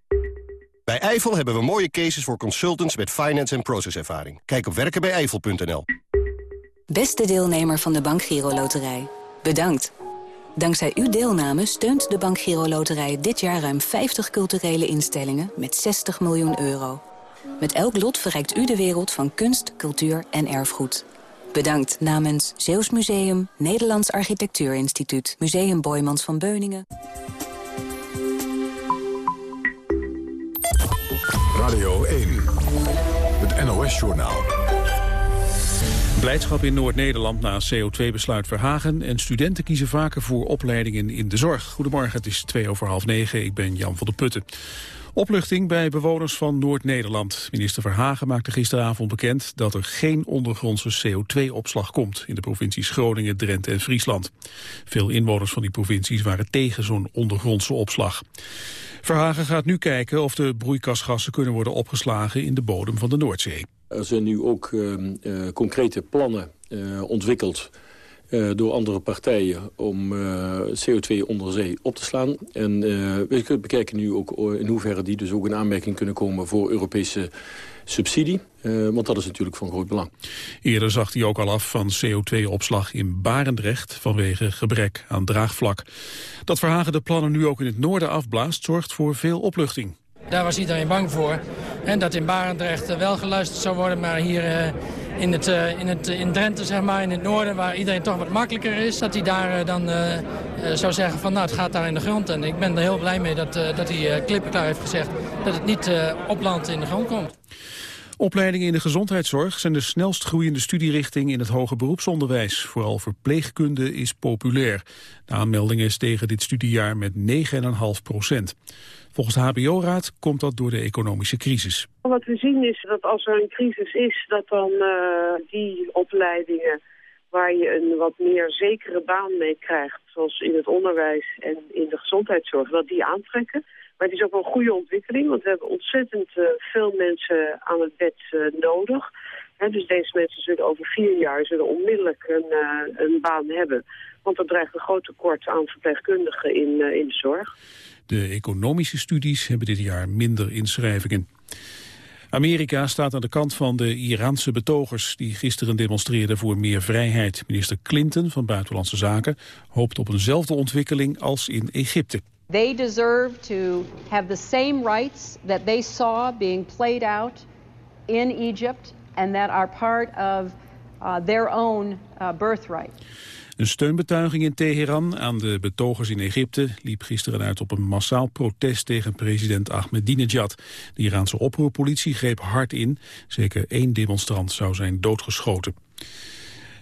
Bij Eifel hebben we mooie cases voor consultants met finance en processervaring. Kijk op werkenbijeifel.nl. Beste deelnemer van de Bank Giro Loterij, bedankt. Dankzij uw deelname steunt de Bank Giro Loterij dit jaar ruim 50 culturele instellingen met 60 miljoen euro. Met elk lot verrijkt u de wereld van kunst, cultuur en erfgoed. Bedankt namens Zeeuws Museum, Nederlands Architectuurinstituut... Museum Boymans van Beuningen. Radio 1, het NOS-journaal. Blijdschap in Noord-Nederland na CO2-besluit Verhagen... en studenten kiezen vaker voor opleidingen in de zorg. Goedemorgen, het is twee over half negen. Ik ben Jan van der Putten. Opluchting bij bewoners van Noord-Nederland. Minister Verhagen maakte gisteravond bekend dat er geen ondergrondse CO2-opslag komt in de provincies Groningen, Drenthe en Friesland. Veel inwoners van die provincies waren tegen zo'n ondergrondse opslag. Verhagen gaat nu kijken of de broeikasgassen kunnen worden opgeslagen in de bodem van de Noordzee. Er zijn nu ook uh, uh, concrete plannen uh, ontwikkeld uh, door andere partijen om uh, CO2 onder zee op te slaan. En uh, we bekijken nu ook in hoeverre die dus ook in aanmerking kunnen komen voor Europese subsidie. want dat is natuurlijk van groot belang. Eerder zag hij ook al af van CO2-opslag in Barendrecht vanwege gebrek aan draagvlak. Dat Verhagen de plannen nu ook in het noorden afblaast zorgt voor veel opluchting. Daar was iedereen bang voor. En dat in Barendrecht wel geluisterd zou worden, maar hier in, het, uh, in, het, in Drenthe, zeg maar, in het noorden, waar iedereen toch wat makkelijker is, dat hij daar uh, dan zou zeggen van nou, het gaat daar in de grond. En ik ben er heel blij mee dat, dat hij klippenklaar heeft gezegd dat het niet op land in de grond komt. Opleidingen in de gezondheidszorg zijn de snelst groeiende studierichting in het hoger beroepsonderwijs. Vooral verpleegkunde is populair. De aanmeldingen stegen dit studiejaar met 9,5 procent. Volgens de HBO-raad komt dat door de economische crisis. Wat we zien is dat als er een crisis is, dat dan uh, die opleidingen waar je een wat meer zekere baan mee krijgt, zoals in het onderwijs en in de gezondheidszorg, dat die aantrekken. Maar het is ook een goede ontwikkeling, want we hebben ontzettend uh, veel mensen aan het bed uh, nodig. He, dus deze mensen zullen over vier jaar zullen onmiddellijk een, een baan hebben. Want er dreigt een groot tekort aan verpleegkundigen in, in de zorg. De economische studies hebben dit jaar minder inschrijvingen. Amerika staat aan de kant van de Iraanse betogers die gisteren demonstreerden voor meer vrijheid. Minister Clinton van Buitenlandse Zaken hoopt op eenzelfde ontwikkeling als in Egypte. They deserve to have the same rights that they saw being played out in Egypt and that are part of uh, their own uh, birthright. Een steunbetuiging in Teheran aan de betogers in Egypte liep gisteren uit op een massaal protest tegen president Ahmadinejad. De Iraanse oproerpolitie greep hard in. Zeker één demonstrant zou zijn doodgeschoten.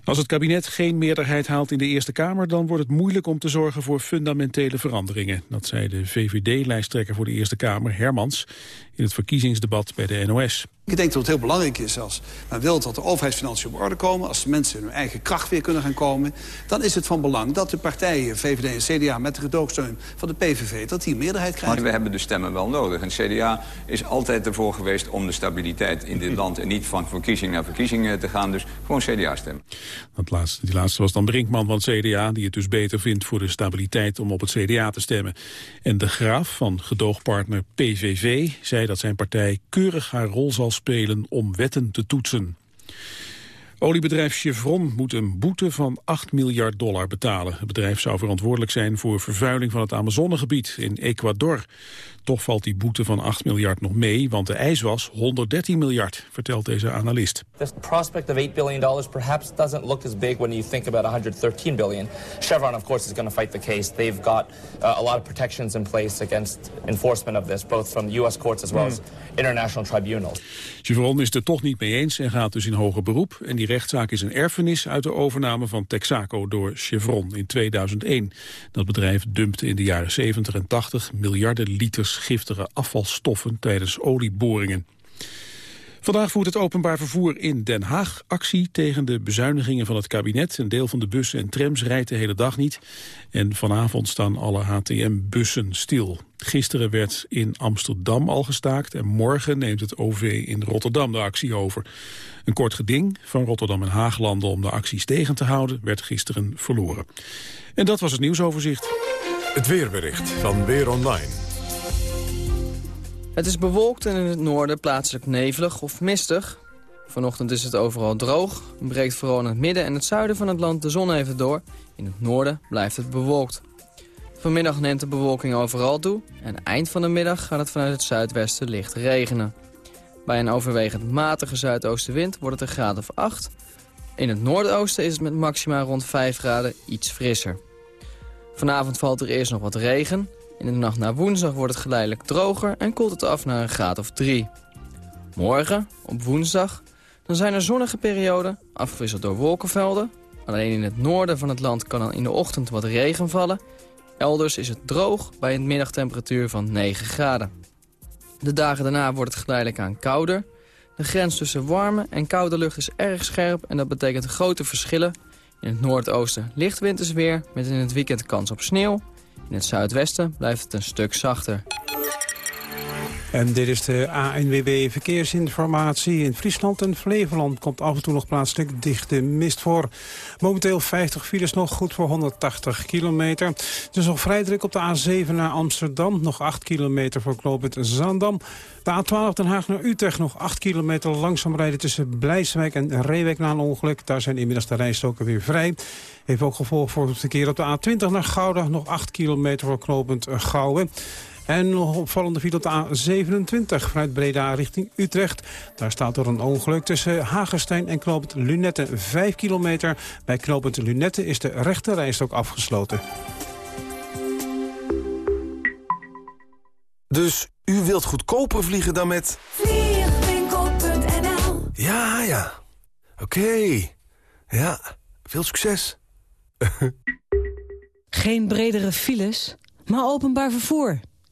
Als het kabinet geen meerderheid haalt in de Eerste Kamer... dan wordt het moeilijk om te zorgen voor fundamentele veranderingen. Dat zei de VVD-lijsttrekker voor de Eerste Kamer, Hermans... in het verkiezingsdebat bij de NOS. Ik denk dat het heel belangrijk is als men wil dat de overheidsfinanciën op orde komen... als de mensen in hun eigen kracht weer kunnen gaan komen... dan is het van belang dat de partijen, VVD en CDA... met de gedoogsteun van de PVV, dat die meerderheid krijgen. Maar we hebben de stemmen wel nodig. En CDA is altijd ervoor geweest om de stabiliteit in dit land... en niet van verkiezing naar verkiezing te gaan. Dus gewoon CDA stemmen. Dat laatste, die laatste was dan Brinkman van het CDA... die het dus beter vindt voor de stabiliteit om op het CDA te stemmen. En de Graaf van gedoogpartner PVV zei dat zijn partij keurig haar rol zal spelen om wetten te toetsen. Oliebedrijf Chevron moet een boete van 8 miljard dollar betalen. Het bedrijf zou verantwoordelijk zijn voor vervuiling van het Amazonegebied in Ecuador. Toch valt die boete van 8 miljard nog mee, want de eis was 113 miljard, vertelt deze analist. The prospect of 8 billion dollars perhaps doesn't look as big when you think about 113 billion. Chevron of course is going to fight the case. They've got uh, a lot of protections in place against enforcement of this, both from US courts as well as international tribunals. Chevron is het er toch niet mee eens en gaat dus in hoger beroep. En die rechtszaak is een erfenis uit de overname van Texaco door Chevron in 2001. Dat bedrijf dumpte in de jaren 70 en 80 miljarden liters giftige afvalstoffen tijdens olieboringen. Vandaag voert het openbaar vervoer in Den Haag actie tegen de bezuinigingen van het kabinet. Een deel van de bussen en trams rijdt de hele dag niet. En vanavond staan alle HTM-bussen stil. Gisteren werd in Amsterdam al gestaakt en morgen neemt het OV in Rotterdam de actie over. Een kort geding van Rotterdam en Haaglanden om de acties tegen te houden werd gisteren verloren. En dat was het nieuwsoverzicht. Het weerbericht van Weer Online. Het is bewolkt en in het noorden plaatselijk nevelig of mistig. Vanochtend is het overal droog. Breekt vooral in het midden en het zuiden van het land de zon even door. In het noorden blijft het bewolkt. Vanmiddag neemt de bewolking overal toe. En eind van de middag gaat het vanuit het zuidwesten licht regenen. Bij een overwegend matige zuidoostenwind wordt het een graad of 8. In het noordoosten is het met maxima rond 5 graden iets frisser. Vanavond valt er eerst nog wat regen. In de nacht naar woensdag wordt het geleidelijk droger en koelt het af naar een graad of 3. Morgen, op woensdag, dan zijn er zonnige perioden, afgewisseld door wolkenvelden. Alleen in het noorden van het land kan dan in de ochtend wat regen vallen. Elders is het droog bij een middagtemperatuur van 9 graden. De dagen daarna wordt het geleidelijk aan kouder. De grens tussen warme en koude lucht is erg scherp en dat betekent grote verschillen. In het noordoosten licht wintersweer met in het weekend kans op sneeuw. In het zuidwesten blijft het een stuk zachter. En dit is de ANWB Verkeersinformatie. In Friesland en Flevoland komt af en toe nog plaatselijk dichte mist voor. Momenteel 50 files nog, goed voor 180 kilometer. Het is nog vrij druk op de A7 naar Amsterdam. Nog 8 kilometer voor knooppunt Zaandam. De A12 Den Haag naar Utrecht nog 8 kilometer langzaam rijden tussen Blijswijk en Reewijk na een ongeluk. Daar zijn inmiddels de rijstoken weer vrij. Heeft ook gevolg voor het verkeer op de A20 naar Gouda. Nog 8 kilometer voor knooppunt Gouwen. En nog opvallende file op de A27 vanuit Breda richting Utrecht. Daar staat door een ongeluk tussen Hagenstein en knooppunt Lunette 5 kilometer. Bij knooppunt Lunette is de rechte rijstok afgesloten. Dus u wilt goedkoper vliegen dan met... Vliegwinkel.nl Ja, ja. Oké. Ja, veel succes. Geen bredere files, maar openbaar vervoer.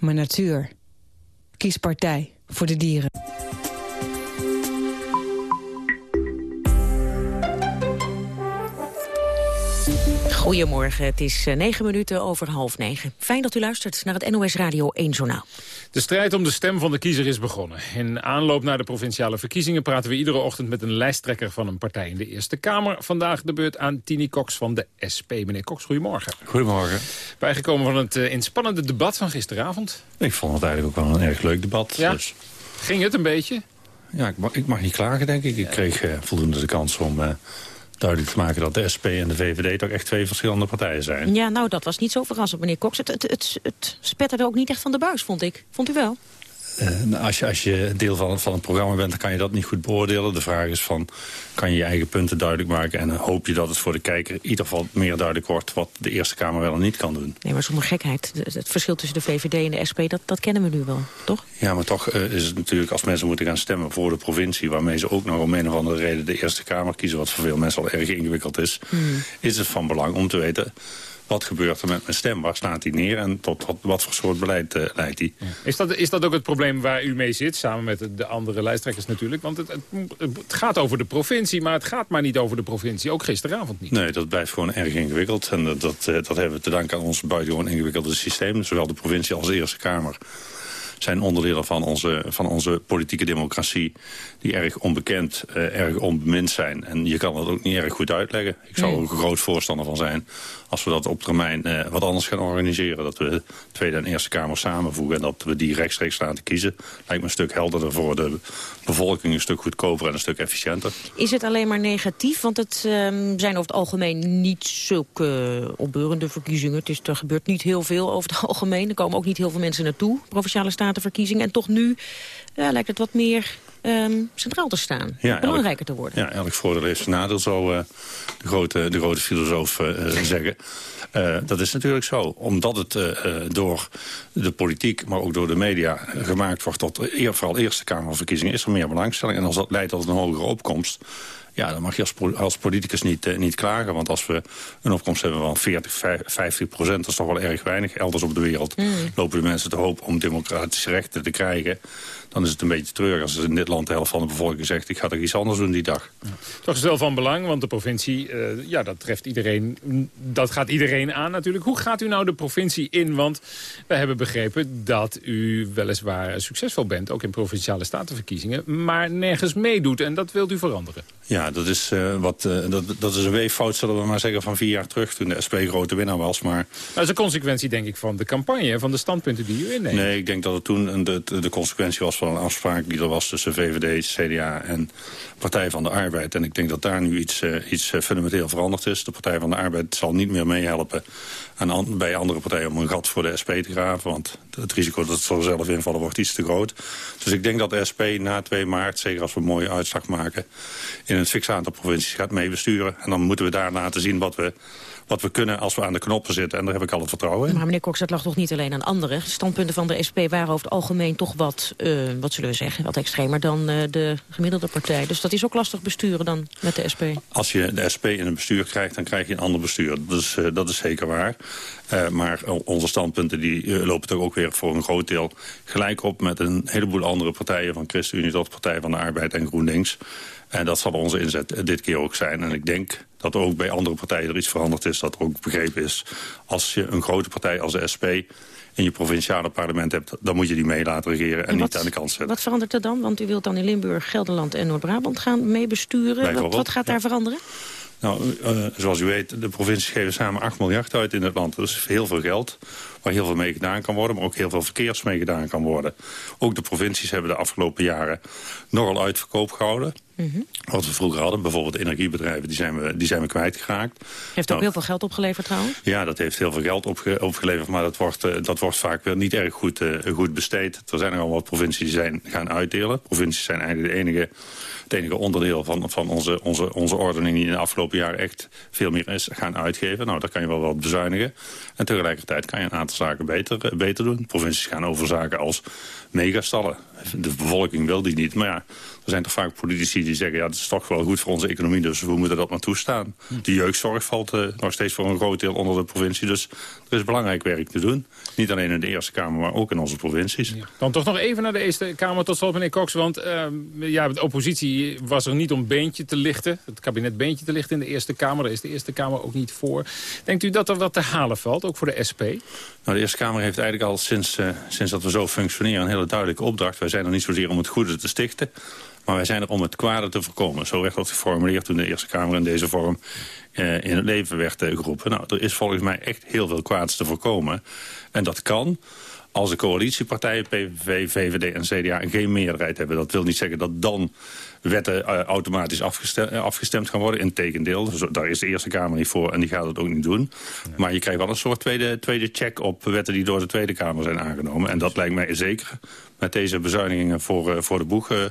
maar natuur. Kies partij voor de dieren. Goedemorgen, het is eh, negen minuten over half negen. Fijn dat u luistert naar het NOS Radio 1 Journaal. De strijd om de stem van de kiezer is begonnen. In aanloop naar de provinciale verkiezingen praten we iedere ochtend met een lijsttrekker van een partij in de Eerste Kamer. Vandaag de beurt aan Tini Cox van de SP. Meneer Cox, goedemorgen. Goedemorgen. Bijgekomen van het uh, inspannende debat van gisteravond. Ik vond het eigenlijk ook wel een erg leuk debat. Ja. Dus... Ging het een beetje? Ja, ik mag, ik mag niet klagen, denk ik. Ik kreeg uh, voldoende de kans om... Uh, duidelijk te maken dat de SP en de VVD toch echt twee verschillende partijen zijn. Ja, nou, dat was niet zo verrassend, meneer Cox. Het, het, het, het spetterde ook niet echt van de buis, vond ik. Vond u wel? Uh, als, je, als je deel van, van het programma bent, dan kan je dat niet goed beoordelen. De vraag is van, kan je je eigen punten duidelijk maken... en hoop je dat het voor de kijker in ieder geval meer duidelijk wordt... wat de Eerste Kamer wel en niet kan doen. Nee, maar zonder gekheid. Het verschil tussen de VVD en de SP, dat, dat kennen we nu wel, toch? Ja, maar toch uh, is het natuurlijk als mensen moeten gaan stemmen voor de provincie... waarmee ze ook nog om een of andere reden de Eerste Kamer kiezen... wat voor veel mensen al erg ingewikkeld is... Hmm. is het van belang om te weten wat gebeurt er met mijn stem? Waar staat hij neer en tot wat, wat voor soort beleid uh, leidt hij? Ja. Is, dat, is dat ook het probleem waar u mee zit, samen met de andere lijsttrekkers natuurlijk? Want het, het, het, gaat over de provincie, maar het gaat maar niet over de provincie. Ook gisteravond niet. Nee, dat blijft gewoon erg ingewikkeld. En dat, dat, dat hebben we te danken aan ons buitengewoon ingewikkelde systeem. Zowel de provincie als de Eerste Kamer zijn onderdelen van onze, van onze politieke democratie... die erg onbekend, uh, erg onbemind zijn. En je kan dat ook niet erg goed uitleggen. Ik zou er ook een groot voorstander van zijn... als we dat op termijn uh, wat anders gaan organiseren. Dat we Tweede en Eerste Kamer samenvoegen... en dat we die rechtstreeks laten kiezen. Lijkt me een stuk helderder voor de bevolking... een stuk goedkoper en een stuk efficiënter. Is het alleen maar negatief? Want het um, zijn over het algemeen niet zulke opbeurende verkiezingen. Het is, er gebeurt niet heel veel over het algemeen. Er komen ook niet heel veel mensen naartoe. Provinciale statenverkiezingen. En toch nu ja, lijkt het wat meer um, centraal te staan. Ja, belangrijker elk, te worden. Ja, elk voordeel heeft nadeel, zou uh, de, grote, de grote filosoof uh, zeggen. Uh, dat is natuurlijk zo. Omdat het door de politiek, maar ook door de media gemaakt wordt tot vooral Eerste Kamerverkiezingen, is er meer belangstelling. En als dat leidt tot een hogere opkomst, ja, dan mag je als, als politicus niet, uh, niet klagen. Want als we een opkomst hebben van 40, 50 procent... dat is toch wel erg weinig. Elders op de wereld mm. lopen de mensen te hoop om democratische rechten te krijgen dan is het een beetje treurig als in dit land de helft van de bevolking zegt... ik ga er iets anders doen die dag. Ja. Toch is wel van belang, want de provincie, uh, ja, dat treft iedereen... dat gaat iedereen aan natuurlijk. Hoe gaat u nou de provincie in? Want we hebben begrepen dat u weliswaar succesvol bent... ook in provinciale statenverkiezingen, maar nergens meedoet. En dat wilt u veranderen. Ja, dat is, uh, wat, uh, dat, dat is een weeffout, zullen we maar zeggen, van vier jaar terug... toen de SP grote winnaar was. Maar... Dat is een consequentie, denk ik, van de campagne... van de standpunten die u inneemt. Nee, ik denk dat het toen de, de, de consequentie was van een afspraak die er was tussen VVD, CDA en Partij van de Arbeid. En ik denk dat daar nu iets, uh, iets fundamenteel veranderd is. De Partij van de Arbeid zal niet meer meehelpen aan, bij andere partijen om een gat voor de SP te graven. Want het risico dat het zo zelf invallen wordt iets te groot. Dus ik denk dat de SP na 2 maart, zeker als we een mooie uitslag maken... in een fix aantal provincies gaat meebesturen. En dan moeten we daar laten zien wat we wat we kunnen als we aan de knoppen zitten. En daar heb ik al het vertrouwen in. Maar meneer Cox, dat lag toch niet alleen aan anderen? Standpunten van de SP waren over het algemeen toch wat, uh, wat zullen we zeggen, wat extremer dan uh, de gemiddelde partij. Dus dat is ook lastig besturen dan met de SP. Als je de SP in een bestuur krijgt, dan krijg je een ander bestuur. Dat is, uh, dat is zeker waar. Maar onze standpunten die lopen toch ook weer voor een groot deel gelijk op... met een heleboel andere partijen van ChristenUnie tot Partij van de Arbeid en GroenLinks. En dat zal onze inzet dit keer ook zijn. En ik denk dat er ook bij andere partijen er iets veranderd is. Dat ook begrepen is, als je een grote partij als de SP in je provinciale parlement hebt... dan moet je die mee laten regeren en, en wat, niet aan de kant zetten. Wat verandert er dan? Want u wilt dan in Limburg, Gelderland en Noord-Brabant gaan meebesturen. Wat, wat gaat daar ja. veranderen? Nou, uh, zoals u weet, de provincies geven samen 8 miljard uit in het land. Dat is heel veel geld, waar heel veel mee gedaan kan worden... maar ook heel veel verkeers mee gedaan kan worden. Ook de provincies hebben de afgelopen jaren nogal uitverkoop gehouden. Mm -hmm. Wat we vroeger hadden, bijvoorbeeld energiebedrijven, die zijn we, die zijn we kwijtgeraakt. Heeft nou, ook heel veel geld opgeleverd trouwens? Ja, dat heeft heel veel geld opge opgeleverd, maar dat wordt, uh, dat wordt vaak wel niet erg goed, uh, goed besteed. Er zijn er al wat provincies die zijn gaan uitdelen. Provincies zijn eigenlijk de enige, het enige onderdeel van, van onze, onze, onze ordening die in de afgelopen jaren echt veel meer is gaan uitgeven. Nou, daar kan je wel wat bezuinigen. En tegelijkertijd kan je een aantal zaken beter, uh, beter doen. Provincies gaan over zaken als megastallen. De bevolking wil die niet, maar ja, er zijn toch vaak politici die zeggen... ja, dat is toch wel goed voor onze economie, dus we moeten dat maar toestaan. De jeugdzorg valt uh, nog steeds voor een groot deel onder de provincie. Dus Er is belangrijk werk te doen. Niet alleen in de Eerste Kamer, maar ook in onze provincies. Dan toch nog even naar de Eerste Kamer tot slot, meneer Cox. Want ehm, ja, de oppositie was er niet om beentje te lichten. Het kabinet beentje te lichten in de Eerste Kamer. Daar is de Eerste Kamer ook niet voor. Denkt u dat er wat te halen valt, ook voor de SP? Nou, de Eerste Kamer heeft eigenlijk al sinds, uh, sinds dat we zo functioneren... een hele duidelijke opdracht. Wij zijn er niet zozeer om het goede te stichten... Maar wij zijn er om het kwade te voorkomen. Zo werd dat geformuleerd toen de Eerste Kamer in deze vorm eh, in het leven werd uh, geroepen. Nou, er is volgens mij echt heel veel kwaads te voorkomen. En dat kan als de coalitiepartijen, PVV, VVD en CDA geen meerderheid hebben. Dat wil niet zeggen dat dan wetten uh, automatisch afgestemd, afgestemd, gaan worden. Integendeel, daar is de Eerste Kamer niet voor en die gaat het ook niet doen. Maar je krijgt wel een soort tweede, tweede check op wetten die door de Tweede Kamer zijn aangenomen. En dat lijkt mij zeker met deze bezuinigingen voor, uh, voor de boeg... Uh,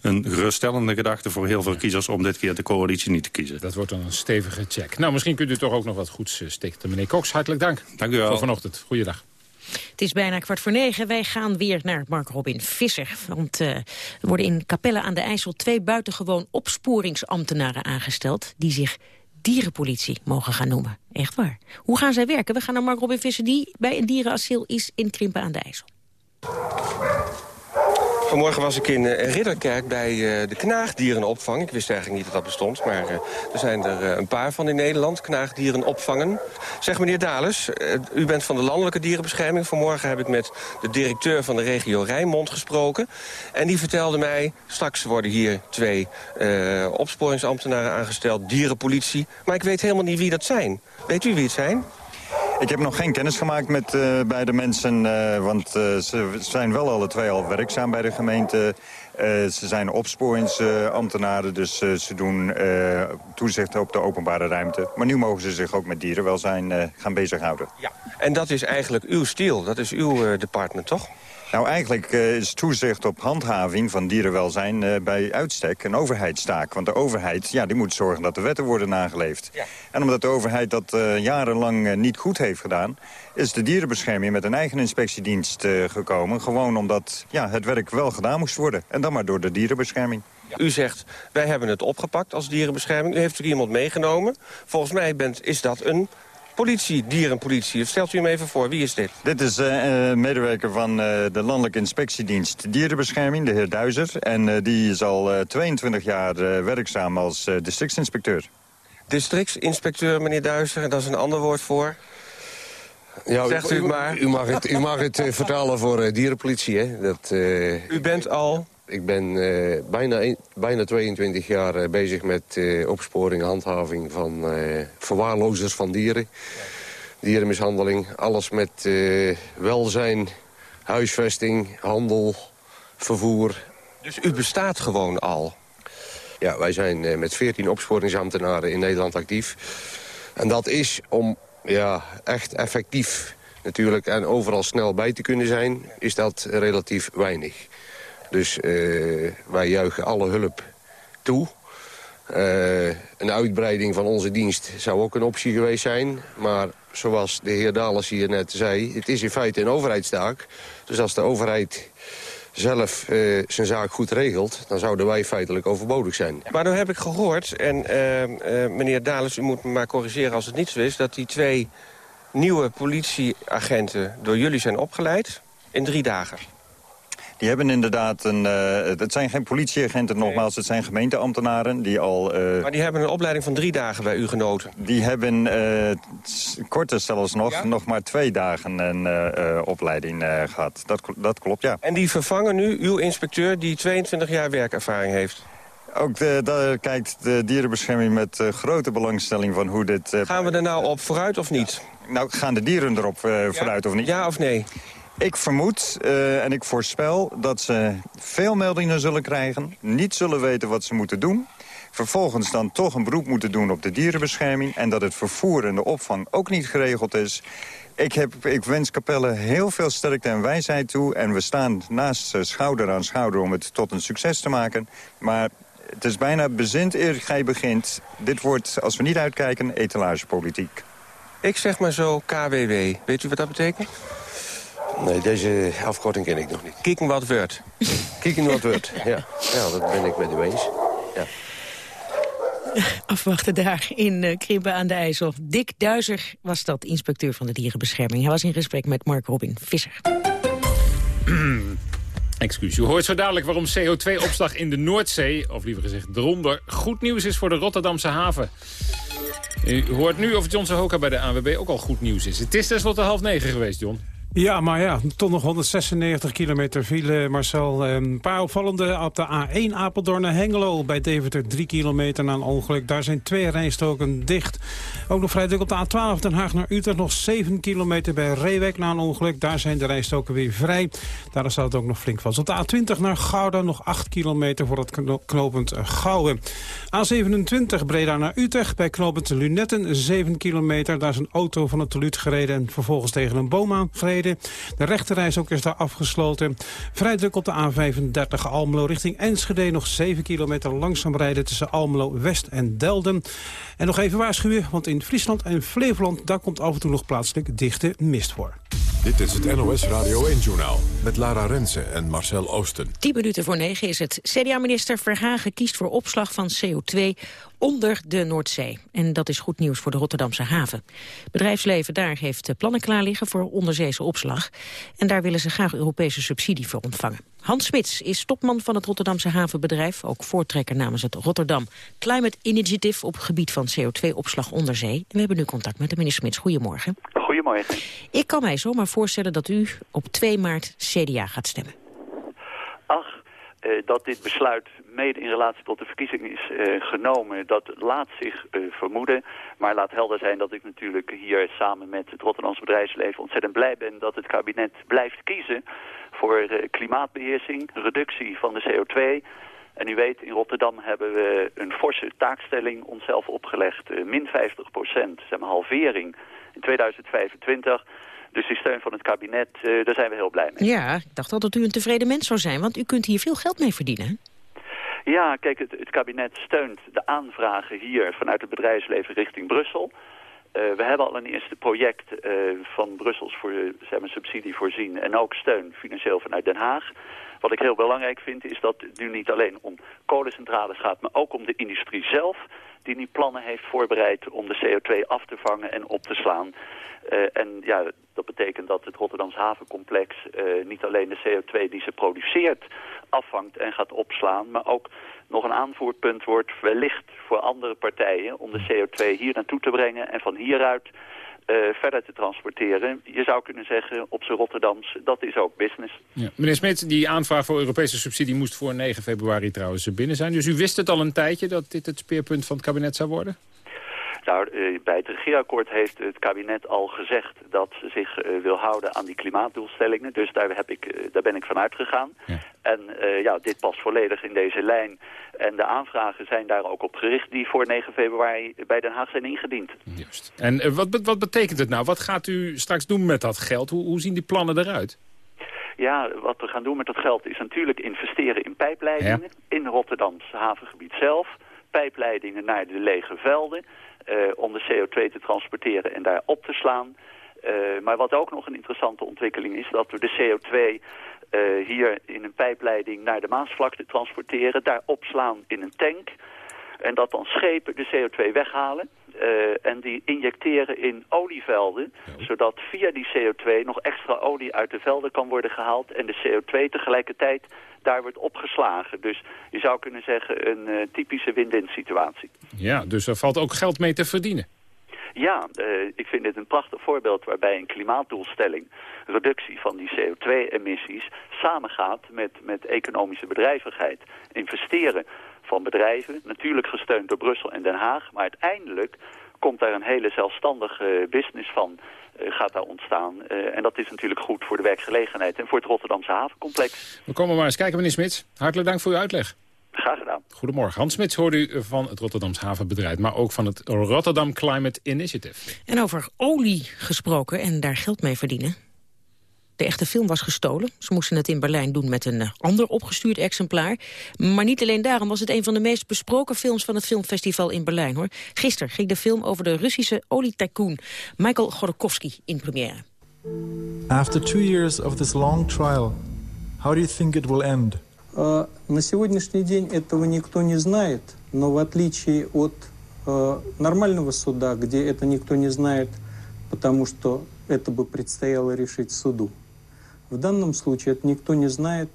een geruststellende gedachte voor heel veel kiezers... om dit keer de coalitie niet te kiezen. Dat wordt dan een stevige check. Nou, misschien kunt u toch ook nog wat goeds stichten. Meneer Cox, hartelijk dank. Dank u wel. Voor vanochtend. Goeiedag. Het is bijna kwart voor negen. Wij gaan weer naar Mark Robin Visser. Want uh, er worden in Capelle aan de IJssel twee buitengewoon opsporingsambtenaren aangesteld... die zich dierenpolitie mogen gaan noemen. Echt waar. Hoe gaan zij werken? We gaan naar Mark Robin Visser die bij een dierenasiel is in Krimpen aan de IJssel. Vanmorgen was ik in uh, Ridderkerk bij uh, de knaagdierenopvang. Ik wist eigenlijk niet dat dat bestond, maar uh, er zijn er een paar van in Nederland, knaagdierenopvangen. Zeg meneer Dales, u bent van de landelijke dierenbescherming. Vanmorgen heb ik met de directeur van de regio Rijnmond gesproken. En die vertelde mij, straks worden hier twee opsporingsambtenaren aangesteld, dierenpolitie. Maar ik weet helemaal niet wie dat zijn. Weet u wie het zijn? Ik heb nog geen kennis gemaakt met uh, beide mensen, uh, want uh, ze zijn wel alle twee al werkzaam bij de gemeente. ze zijn opsporingsambtenaren, dus ze doen toezicht op de openbare ruimte. Maar nu mogen ze zich ook met dierenwelzijn gaan bezighouden. Ja. En dat is eigenlijk uw stiel, dat is uw department, toch? Nou, eigenlijk uh, is toezicht op handhaving van dierenwelzijn uh, bij uitstek een overheidstaak. Want de overheid ja, die moet zorgen dat de wetten worden nageleefd. Ja. En omdat de overheid dat uh, jarenlang niet goed heeft gedaan... is de dierenbescherming met een eigen inspectiedienst gekomen. Gewoon omdat ja, het werk wel gedaan moest worden. En dan maar door de dierenbescherming. U zegt, wij hebben het opgepakt als dierenbescherming. U heeft er iemand meegenomen. Volgens mij bent, is dat een politie, dierenpolitie. Stelt u hem even voor, wie is dit? Dit is uh, medewerker van uh, de Landelijke Inspectiedienst Dierenbescherming, de heer Duizer. En uh, die is al 22 jaar werkzaam als districtsinspecteur. Districtsinspecteur, meneer Duizer, dat is een ander woord voor... Ja, Zegt u, het maar. U mag het, u mag het vertalen voor dierenpolitie, hè. Dat, u bent al ik ben uh, bijna, een, bijna 22 jaar uh, bezig met uh, opsporing en handhaving van verwaarlozers van dieren. Dierenmishandeling, alles met welzijn, huisvesting, handel, vervoer. Dus u bestaat gewoon al? Ja, wij zijn met 14 opsporingsambtenaren in Nederland actief. En dat is om ja, echt effectief natuurlijk en overal snel bij te kunnen zijn... is dat relatief weinig. Dus uh, wij juichen alle hulp toe. Uh, een uitbreiding van onze dienst zou ook een optie geweest zijn. Maar zoals de heer Dales hier net zei, het is in feite een overheidstaak. Dus als de overheid zelf uh, zijn zaak goed regelt... dan zouden wij feitelijk overbodig zijn. Maar nu heb ik gehoord, en meneer Dales, u moet me maar corrigeren als het niet zo is... dat die twee nieuwe politieagenten door jullie zijn opgeleid in drie dagen. Die hebben inderdaad een... Uh, het zijn geen politieagenten nogmaals, het zijn gemeenteambtenaren die al... Uh, maar die hebben een opleiding van drie dagen bij u genoten? Die hebben, uh, korter zelfs nog, ja? nog maar twee dagen een opleiding gehad. Dat, dat klopt, ja. En die vervangen nu uw inspecteur die 22 jaar werkervaring heeft? Ook de, daar kijkt de dierenbescherming met grote belangstelling van hoe dit... Gaan we er nou op vooruit of niet? Nou, gaan de dieren erop vooruit of niet? Ja of nee? Ik vermoed uh, en ik voorspel dat ze veel meldingen zullen krijgen... niet zullen weten wat ze moeten doen... vervolgens dan toch een beroep moeten doen op de dierenbescherming... en dat het vervoer en de opvang ook niet geregeld is... Ik, heb, ik wens Capelle heel veel sterkte en wijsheid toe. En we staan naast schouder aan schouder om het tot een succes te maken. Maar het is bijna bezint eer gij begint. Dit wordt, als we niet uitkijken, etalagepolitiek. Ik zeg maar zo KWW. Weet u wat dat betekent? Nee, deze afkorting ken ik nog niet. Kieken wat wordt. Kieken wat wordt, ja. Ja, dat ben ik met u eens. Ja. Afwachten daar in uh, Krimpen aan de IJssel. Dick Duizer was dat, inspecteur van de dierenbescherming. Hij was in gesprek met Mark Robin Visser. Excuus. U hoort zo dadelijk waarom CO2-opslag in de Noordzee, of liever gezegd eronder, goed nieuws is voor de Rotterdamse haven. U hoort nu of John Hoka bij de ANWB ook al goed nieuws is. Het is tenslotte half negen geweest, John. Ja, maar ja, toch nog 196 kilometer file, Marcel. Ehm, een paar opvallende op de A1 Apeldoorn naar Hengelo. Bij Deventer 3 kilometer na een ongeluk. Daar zijn twee rijstoken dicht. Ook nog vrij druk op de A12 Den Haag naar Utrecht. Nog 7 kilometer bij Reewek na een ongeluk. Daar zijn de rijstoken weer vrij. Daar staat het ook nog flink vast. Op de A20 naar Gouda nog 8 kilometer voor het knooppunt Gouwen. A27 Breda naar Utrecht. Bij knooppunt Lunetten 7 kilometer. Daar is een auto van het teluut gereden en vervolgens tegen een boom aangereden. De rechterreis ook is daar afgesloten. Vrij druk op de A35 Almelo richting Enschede. Nog 7 kilometer langzaam rijden tussen Almelo West en Delden. En nog even waarschuwen, want in Friesland en Flevoland... daar komt af en toe nog plaatselijk dichte mist voor. Dit is het NOS Radio 1-journaal met Lara Rensen en Marcel Oosten. 10 minuten voor 9 is het. CDA-minister Verhagen kiest voor opslag van CO2 onder de Noordzee. En dat is goed nieuws voor de Rotterdamse haven. Bedrijfsleven daar heeft plannen klaar liggen voor onderzeese opslag. En daar willen ze graag Europese subsidie voor ontvangen. Hans Smits is topman van het Rotterdamse havenbedrijf... ook voortrekker namens het Rotterdam Climate Initiative... op het gebied van CO2-opslag onder zee. En we hebben nu contact met de minister Smits. Goedemorgen. Goedemorgen. Ik kan mij zomaar voorstellen dat u op 2 maart CDA gaat stemmen. Ach, eh, dat dit besluit mede in relatie tot de verkiezing is eh, genomen, dat laat zich eh, vermoeden. Maar laat helder zijn dat ik natuurlijk hier samen met het Rotterdamse bedrijfsleven ontzettend blij ben dat het kabinet blijft kiezen voor eh, klimaatbeheersing, reductie van de CO2. En u weet, in Rotterdam hebben we een forse taakstelling onszelf opgelegd. Min 50 procent, zeg maar halvering in 2025. Dus die steun van het kabinet, uh, daar zijn we heel blij mee. Ja, ik dacht al dat u een tevreden mens zou zijn, want u kunt hier veel geld mee verdienen. Ja, kijk, het, het kabinet steunt de aanvragen hier vanuit het bedrijfsleven richting Brussel. Uh, we hebben al een eerste project uh, van Brussels voor zeg maar, subsidie voorzien en ook steun financieel vanuit Den Haag. Wat ik heel belangrijk vind is dat het nu niet alleen om kolencentrales gaat, maar ook om de industrie zelf die nu plannen heeft voorbereid om de CO2 af te vangen en op te slaan. Uh, en ja, dat betekent dat het Rotterdams havencomplex uh, niet alleen de CO2 die ze produceert afvangt en gaat opslaan, maar ook nog een aanvoerpunt wordt wellicht voor andere partijen om de CO2 hier naartoe te brengen en van hieruit uh, verder te transporteren. Je zou kunnen zeggen op z'n Rotterdams, dat is ook business. Ja. Meneer Smit, die aanvraag voor Europese subsidie moest voor 9 februari trouwens binnen zijn. Dus u wist het al een tijdje dat dit het speerpunt van het kabinet zou worden? Nou, uh, bij het regeerakkoord heeft het kabinet al gezegd dat ze zich uh, wil houden aan die klimaatdoelstellingen. Dus daar, heb ik, uh, daar ben ik van uitgegaan. Ja. En ja, dit past volledig in deze lijn. En de aanvragen zijn daar ook op gericht die voor 9 februari bij Den Haag zijn ingediend. Juist. En wat, wat betekent het nou? Wat gaat u straks doen met dat geld? Hoe, hoe zien die plannen eruit? Ja, wat we gaan doen met dat geld is natuurlijk investeren in pijpleidingen. Ja. In Rotterdamse havengebied zelf. Pijpleidingen naar de lege velden. Uh, om de CO2 te transporteren en daar op te slaan. Uh, maar wat ook nog een interessante ontwikkeling is... dat we de CO2 uh, hier in een pijpleiding naar de Maasvlakte transporteren... daar opslaan in een tank... en dat dan schepen de CO2 weghalen... en die injecteren in olievelden... zodat via die CO2 nog extra olie uit de velden kan worden gehaald... en de CO2 tegelijkertijd daar wordt opgeslagen. Dus je zou kunnen zeggen een uh, typische win-win situatie. Ja, dus er valt ook geld mee te verdienen. Ja, uh, ik vind dit een prachtig voorbeeld waarbij een klimaatdoelstelling, reductie van die CO2-emissies, samengaat met, met economische bedrijvigheid. Investeren van bedrijven, natuurlijk gesteund door Brussel en Den Haag, maar uiteindelijk komt daar een hele zelfstandige business van uh, gaat daar ontstaan. Uh, en dat is natuurlijk goed voor de werkgelegenheid en voor het Rotterdamse havencomplex. We komen maar eens kijken, meneer Smits. Hartelijk dank voor uw uitleg. Graag gedaan. Goedemorgen. Hans Smits hoorde u van het Rotterdamse havenbedrijf... maar ook van het Rotterdam Climate Initiative. En over olie gesproken en daar geld mee verdienen De echte film was gestolen. Ze moesten het in Berlijn doen met een ander opgestuurd exemplaar. Maar niet alleen daarom was het een van de meest besproken films van het filmfestival in Berlijn. hoor. Gisteren ging de film over de Russische olietycoon Michael Godorkovsky in première. After two years of this long trial, how do you think it will end? На сегодняшний день этого никто не знает. Но в отличие от э, нормального суда, где это никто не знает, потому что это бы предстояло решить суду, В данном случае это никто не знает,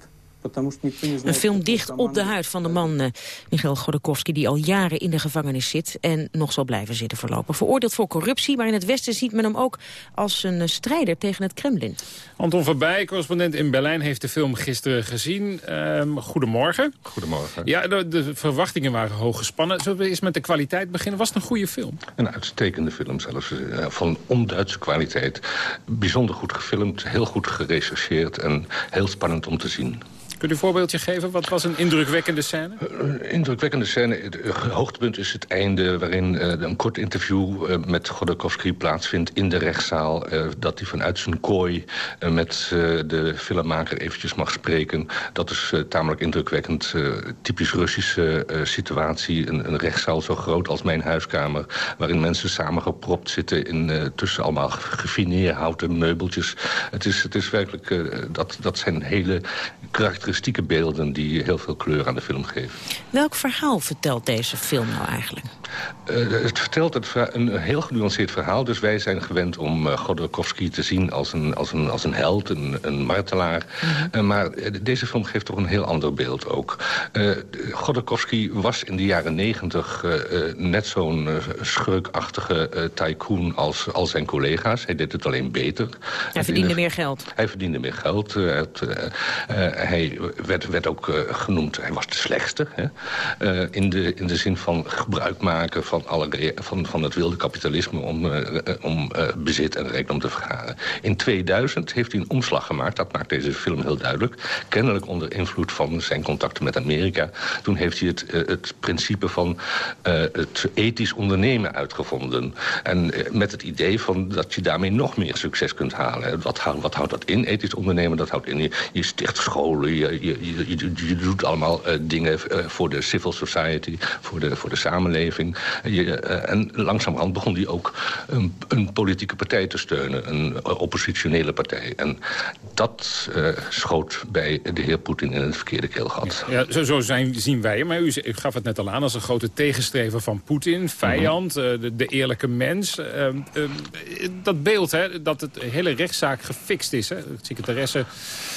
Een film dicht op de huid van de man uh, Michael Godorkovsky... die al jaren in de gevangenis zit en nog zal blijven zitten voorlopig. Veroordeeld voor corruptie, maar in het Westen ziet men hem ook... als een uh, strijder tegen het Kremlin. Anton Verbij, correspondent in Berlijn, heeft de film gisteren gezien. Uh, goedemorgen. Goedemorgen. Ja, de, de, verwachtingen waren hoog gespannen. Zullen we eens met de kwaliteit beginnen? Was het een goede film? Een uitstekende film zelfs. Uh, van onduitse kwaliteit. Bijzonder goed gefilmd, heel goed gerechercheerd en heel spannend om te zien. Kunt u een voorbeeldje geven? Wat was een indrukwekkende scène? Een indrukwekkende scène. Het hoogtepunt is het einde waarin uh, een kort interview met Godorkovsky plaatsvindt in de rechtszaal. Dat hij vanuit zijn kooi met de filmmaker eventjes mag spreken. Dat is tamelijk indrukwekkend. typisch Russische situatie. Een, een, rechtszaal zo groot als mijn huiskamer. Waarin mensen samengepropt zitten in, tussen allemaal gefineerhouten meubeltjes. Het is, het is werkelijk, dat, dat zijn hele karakteristieke beelden die heel veel kleur aan de film geven. Welk verhaal vertelt deze film nou eigenlijk? Uh, het vertelt het een heel genuanceerd verhaal. Dus wij zijn gewend om uh, Godorkovsky te zien als een, als een, als een held, een, een martelaar. -hmm. uh, maar deze film geeft toch een heel ander beeld ook. Godorkovsky was in de jaren negentig net zo'n schurkachtige tycoon als, als zijn collega's. Hij deed het alleen beter. Hij verdiende meer geld. Hij verdiende meer geld. Het, hij werd, werd ook genoemd, hij was de slechtste. Hè? in, de, in de zin van gebruik maken van, alle, van, van het wilde kapitalisme om, uh, om uh, bezit en rijkdom te vergaren. In 2000 heeft hij een omslag gemaakt, dat maakt deze film heel duidelijk. Kennelijk onder invloed van zijn contacten met Amerika. Toen heeft hij het, het principe van het ethisch ondernemen uitgevonden. En met het idee van dat je daarmee nog meer succes kunt halen. Wat, wat houdt dat in, ethisch ondernemen? Dat houdt in, je, je sticht scholen, je, je doet allemaal dingen voor de civil society, voor de, voor de samenleving. Je, uh, en langzamerhand begon hij ook een, een, politieke partij te steunen. Een oppositionele partij. En dat uh, schoot bij de heer Poetin in het verkeerde keelgat. Ja, zo, zo zijn, zien wij Maar u, u, gaf het net al aan als een grote tegenstrever van Poetin. Vijand, mm -hmm. uh, de, de, eerlijke mens. dat beeld, hè, dat het hele rechtszaak gefixt is. Hè. De secretaresse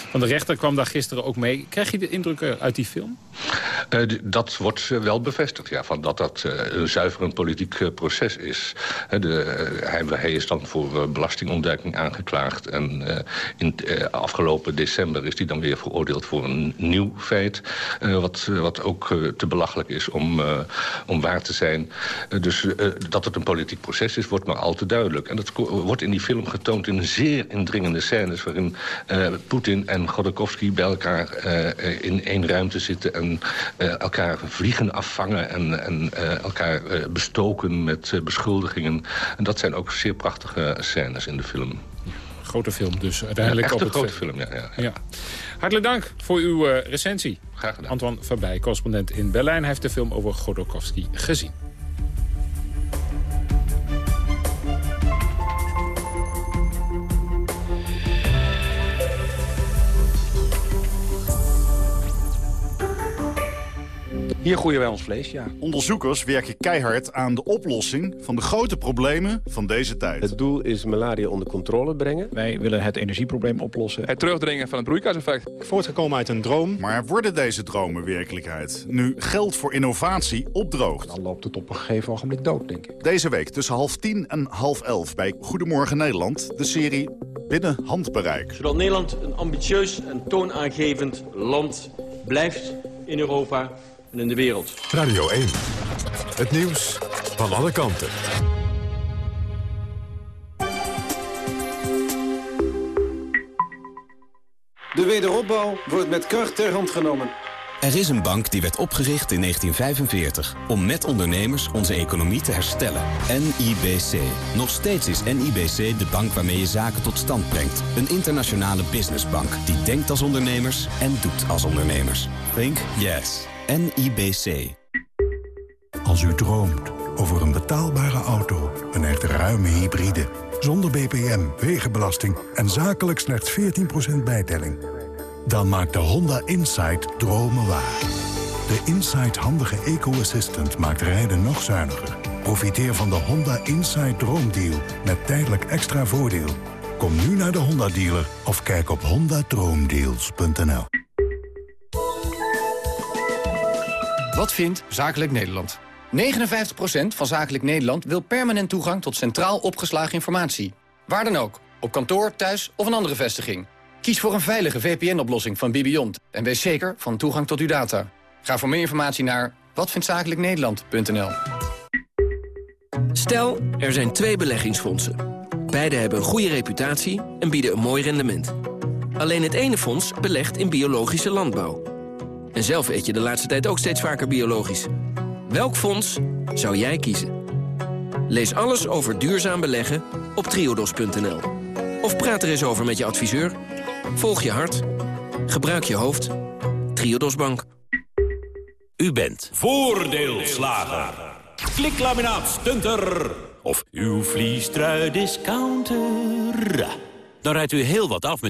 van de rechter kwam daar gisteren ook mee. Krijg je de indruk uit die film? dat wordt wel bevestigd, ja. Van dat dat een zuiver een politiek uh, proces is. De, uh, hij, is dan voor uh, belastingontduiking aangeklaagd. En in afgelopen december is hij dan weer veroordeeld voor een nieuw feit. wat, wat ook te belachelijk is om, om waar te zijn. dus dat het een politiek proces is, wordt maar al te duidelijk. En dat wordt in die film getoond in zeer indringende scènes... waarin Poetin en Godorkovsky bij elkaar in één ruimte zitten... en elkaar vliegen afvangen en, en elkaar uh, bestoken met uh, beschuldigingen. En dat zijn ook zeer prachtige scènes in de film. Grote film dus uiteindelijk ja, op een het grote film, ja, ja, ja. Hartelijk dank voor uw uh, recensie. Graag gedaan. Antoine Verbij, correspondent in Berlijn. Heeft de film over Godorkovsky gezien. Hier groeien wij ons vlees, ja. Onderzoekers werken keihard aan de oplossing van de grote problemen van deze tijd. Het doel is malaria onder controle brengen. Wij willen het energieprobleem oplossen. Het terugdringen van het broeikaseffect. Voortgekomen uit een droom. Maar worden deze dromen werkelijkheid? Nu geld voor innovatie opdroogt. Dan loopt het op een gegeven ogenblik dood, denk ik. Deze week tussen half tien en half elf bij Goedemorgen Nederland. De serie Binnen Handbereik. Zodat Nederland een ambitieus en toonaangevend land blijft in Europa en in de wereld. Radio 1. Het nieuws van alle kanten. De wederopbouw wordt met kracht ter hand genomen. Er is een bank die werd opgericht in 1945 om met ondernemers onze economie te herstellen. NIBC. Nog steeds is NIBC de bank waarmee je zaken tot stand brengt. Een internationale businessbank die denkt als ondernemers en doet als ondernemers. Think yes. NIBC. Als u droomt over een betaalbare auto, een echt ruime hybride... zonder BPM, wegenbelasting en zakelijk slechts 14% bijtelling... dan maakt de Honda Insight dromen waar. De Insight handige eco-assistant maakt rijden nog zuiniger. Profiteer van de Honda Insight Droomdeal met tijdelijk extra voordeel. Kom nu naar de Honda dealer of kijk op hondadroomdeals.nl. Wat vindt Zakelijk Nederland? 59% van Zakelijk Nederland wil permanent toegang tot centraal opgeslagen informatie. Waar dan ook, op kantoor, thuis of een andere vestiging. Kies voor een veilige VPN-oplossing van Bibiont en wees zeker van toegang tot uw data. Ga voor meer informatie naar watvindtzakelijknederland.nl. Stel, er zijn twee beleggingsfondsen. Beide hebben een goede reputatie en bieden een mooi rendement. Alleen het ene fonds belegt in biologische landbouw. En zelf eet je de laatste tijd ook steeds vaker biologisch. Welk fonds zou jij kiezen? Lees alles over duurzaam beleggen op triodos.nl. Of praat er eens over met je adviseur. Volg je hart. Gebruik je hoofd. Triodos Bank. U bent voordeelslager. Kliklaminaat stunter. Of uw vliestrui discounter. Dan rijdt u heel wat af met